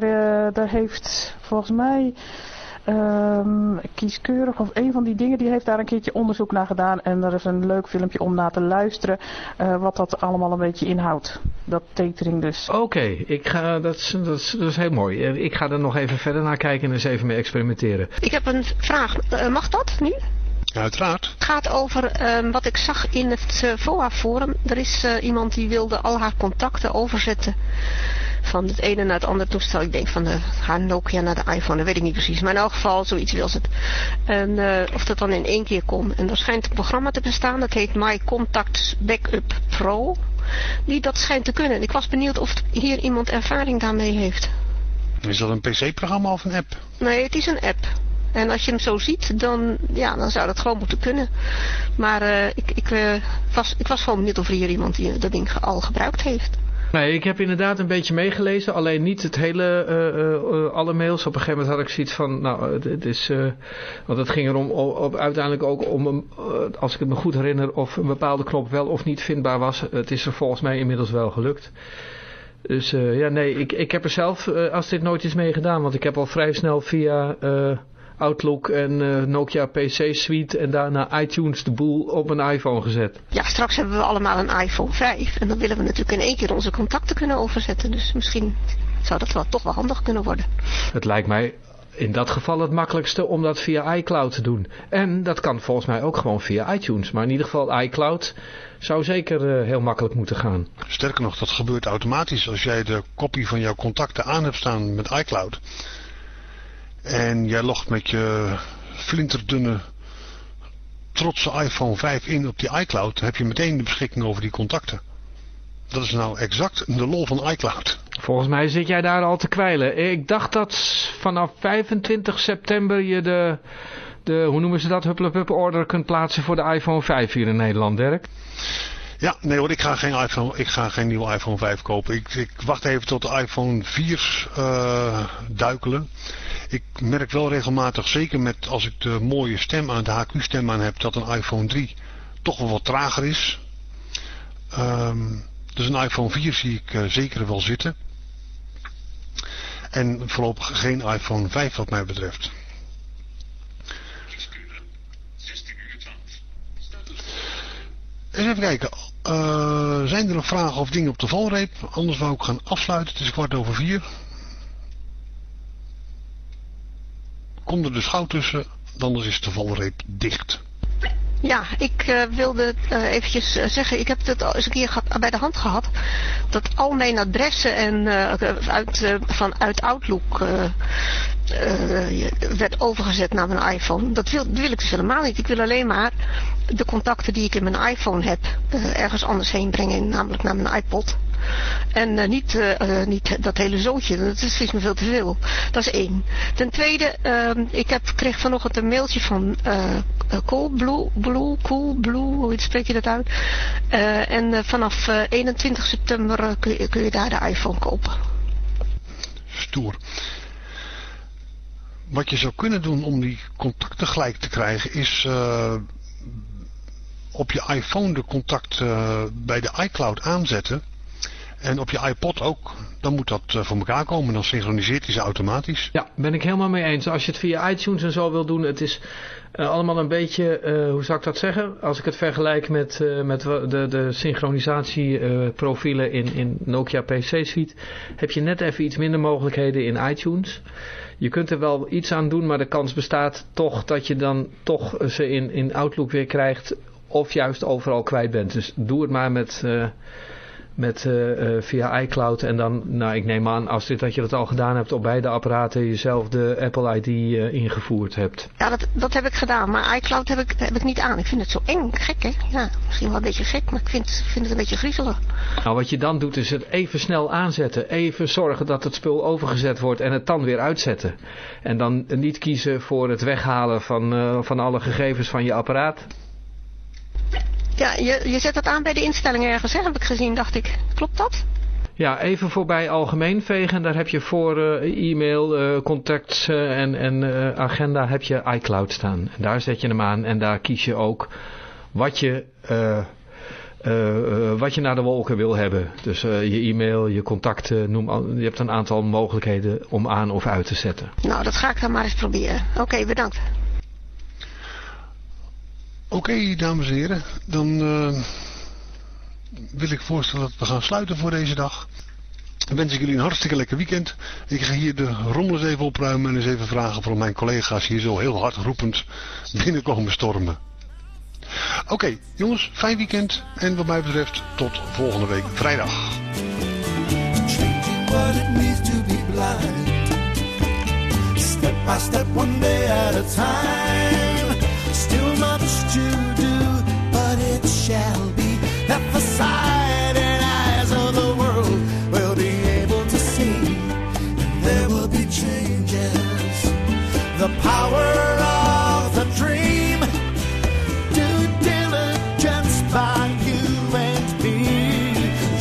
daar heeft volgens mij um, kieskeurig of een van die dingen, die heeft daar een keertje onderzoek naar gedaan. En er is een leuk filmpje om naar te luisteren uh, wat dat allemaal een beetje inhoudt. Dat tetering dus. Oké, ik ga dat, is, dat, is, dat is heel mooi. Eh, ik ga er nog even verder naar kijken en eens even mee experimenteren. Ik heb een vraag. Uh, mag dat nu? Ja, uiteraard. Het gaat over um, wat ik zag in het uh, VOA-forum. Er is uh, iemand die wilde al haar contacten overzetten van het ene naar het andere toestel. Ik denk van de, haar Nokia naar de iPhone, dat weet ik niet precies. Maar in elk geval, zoiets wil ze het. En uh, of dat dan in één keer komt. En er schijnt een programma te bestaan, dat heet My Contacts Backup Pro. Die dat schijnt te kunnen. En ik was benieuwd of hier iemand ervaring daarmee heeft. Is dat een pc-programma of een app? Nee, het is een app. En als je hem zo ziet, dan, ja, dan zou dat gewoon moeten kunnen. Maar uh, ik, ik, uh, was, ik was gewoon benieuwd of er hier iemand die dat ding al gebruikt heeft. Nee, ik heb inderdaad een beetje meegelezen, alleen niet het hele, uh, uh, alle mails. Op een gegeven moment had ik zoiets van, nou, het, is, want het ging erom, op, uiteindelijk ook om, een, als ik het me goed herinner, of een bepaalde knop wel of niet vindbaar was. Het is er volgens mij inmiddels wel gelukt. Dus ja, nee, ik, ik heb er zelf, als dit nooit is mee gedaan, want ik heb al vrij snel via... Outlook en uh, Nokia PC Suite en daarna iTunes de boel op een iPhone gezet. Ja, straks hebben we allemaal een iPhone 5 en dan willen we natuurlijk in één keer onze contacten kunnen overzetten. Dus misschien zou dat wel toch wel handig kunnen worden. Het lijkt mij in dat geval het makkelijkste om dat via iCloud te doen. En dat kan volgens mij ook gewoon via iTunes. Maar in ieder geval iCloud zou zeker uh, heel makkelijk moeten gaan. Sterker nog, dat gebeurt automatisch als jij de kopie van jouw contacten aan hebt staan met iCloud. En jij logt met je flinterdunne trotse iPhone 5 in op die iCloud. Heb je meteen de beschikking over die contacten. Dat is nou exact de lol van iCloud. Volgens mij zit jij daar al te kwijlen. Ik dacht dat vanaf 25 september je de, de hoe noemen ze dat, hupplepup order kunt plaatsen voor de iPhone 5 hier in Nederland, Dirk. Ja, nee hoor, ik ga geen, iPhone, ik ga geen nieuwe iPhone 5 kopen. Ik, ik wacht even tot de iPhone 4 uh, duikelen. Ik merk wel regelmatig, zeker met als ik de mooie stem aan, de HQ-stem aan heb, dat een iPhone 3 toch wel wat trager is. Um, dus een iPhone 4 zie ik uh, zeker wel zitten. En voorlopig geen iPhone 5 wat mij betreft. Eens even kijken. Uh, zijn er nog vragen of dingen op de valreep? Anders wou ik gaan afsluiten. Het is kwart over vier. Komt er dus gauw tussen, dan is de valreep dicht. Ja, ik uh, wilde uh, eventjes zeggen, ik heb het al eens een keer bij de hand gehad, dat al mijn adressen en uit, vanuit Outlook werd overgezet naar mijn iPhone. Dat wil, dat wil ik dus helemaal niet. Ik wil alleen maar de contacten die ik in mijn iPhone heb ergens anders heen brengen, namelijk naar mijn iPod. En uh, niet, uh, niet dat hele zootje, dat is, me veel te veel. Dat is één. Ten tweede, uh, ik heb, kreeg vanochtend een mailtje van Cool Blue, Blue, Cool Blue, hoe spreek je dat uit? en vanaf 21 september kun kun je daar de iPhone kopen. Stoer. Wat je zou kunnen doen om die contacten gelijk te krijgen is op je iPhone de contact bij de iCloud aanzetten En op je iPod ook. Dan moet dat eh, voor elkaar komen. Dan synchroniseert hij ze automatisch. Ja, ben ik helemaal mee eens. Als je het via iTunes en zo wil doen, het is uh, allemaal een beetje, uh, hoe zou ik dat zeggen? Als ik het vergelijk met, met de, de synchronisatieprofielen in, in Nokia PC Suite, heb je net even iets minder mogelijkheden in iTunes. Je kunt er wel iets aan doen, maar de kans bestaat toch dat je dan toch ze in, in Outlook weer krijgt of juist overal kwijt bent. Dus doe het maar met met, uh, uh, via iCloud. En dan, nou ik neem aan, als dit, dat je dat al gedaan hebt op beide apparaten, jezelf de Apple ID uh, ingevoerd hebt. Ja, dat, dat heb ik gedaan. Maar iCloud heb ik, heb ik niet aan. Ik vind het zo eng. Gek, hè? Ja, misschien wel een beetje gek, maar ik vind, vind het een beetje griezelig. Nou, wat je dan doet is het even snel aanzetten. Even zorgen dat het spul overgezet wordt en het dan weer uitzetten. En dan niet kiezen voor het weghalen van, van alle gegevens van je apparaat. Ja, je, je zet dat aan bij de instellingen ergens, hè, heb ik gezien, dacht ik. Klopt dat? Ja, even voorbij algemeen vegen. Daar heb je voor uh, e-mail, uh, contact uh, en, en agenda heb je iCloud staan. En daar zet je hem aan en daar kies je ook wat je, wat je naar de wolken wil hebben. Dus je e-mail, je contacten, noem al, je hebt een aantal mogelijkheden om aan of uit te zetten. Nou, dat ga ik dan maar eens proberen. Oké, okay, bedankt. Oké, dames en heren. Dan uh, wil ik voorstellen dat we gaan sluiten voor deze dag. Dan wens ik jullie een hartstikke lekker weekend. Ik ga hier de rommels even opruimen en eens even vragen voor mijn collega's hier zo heel hard roepend binnenkomen stormen. Oké, jongens, fijn weekend. En wat mij betreft tot volgende week vrijdag. That the sight eyes of the world will be able to see. And there will be changes. The power of the dream. Diligence by you and me.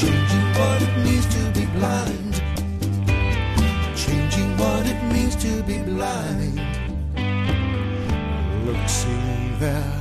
Changing what it means to be blind. Changing what it means to be blind. Look, see there.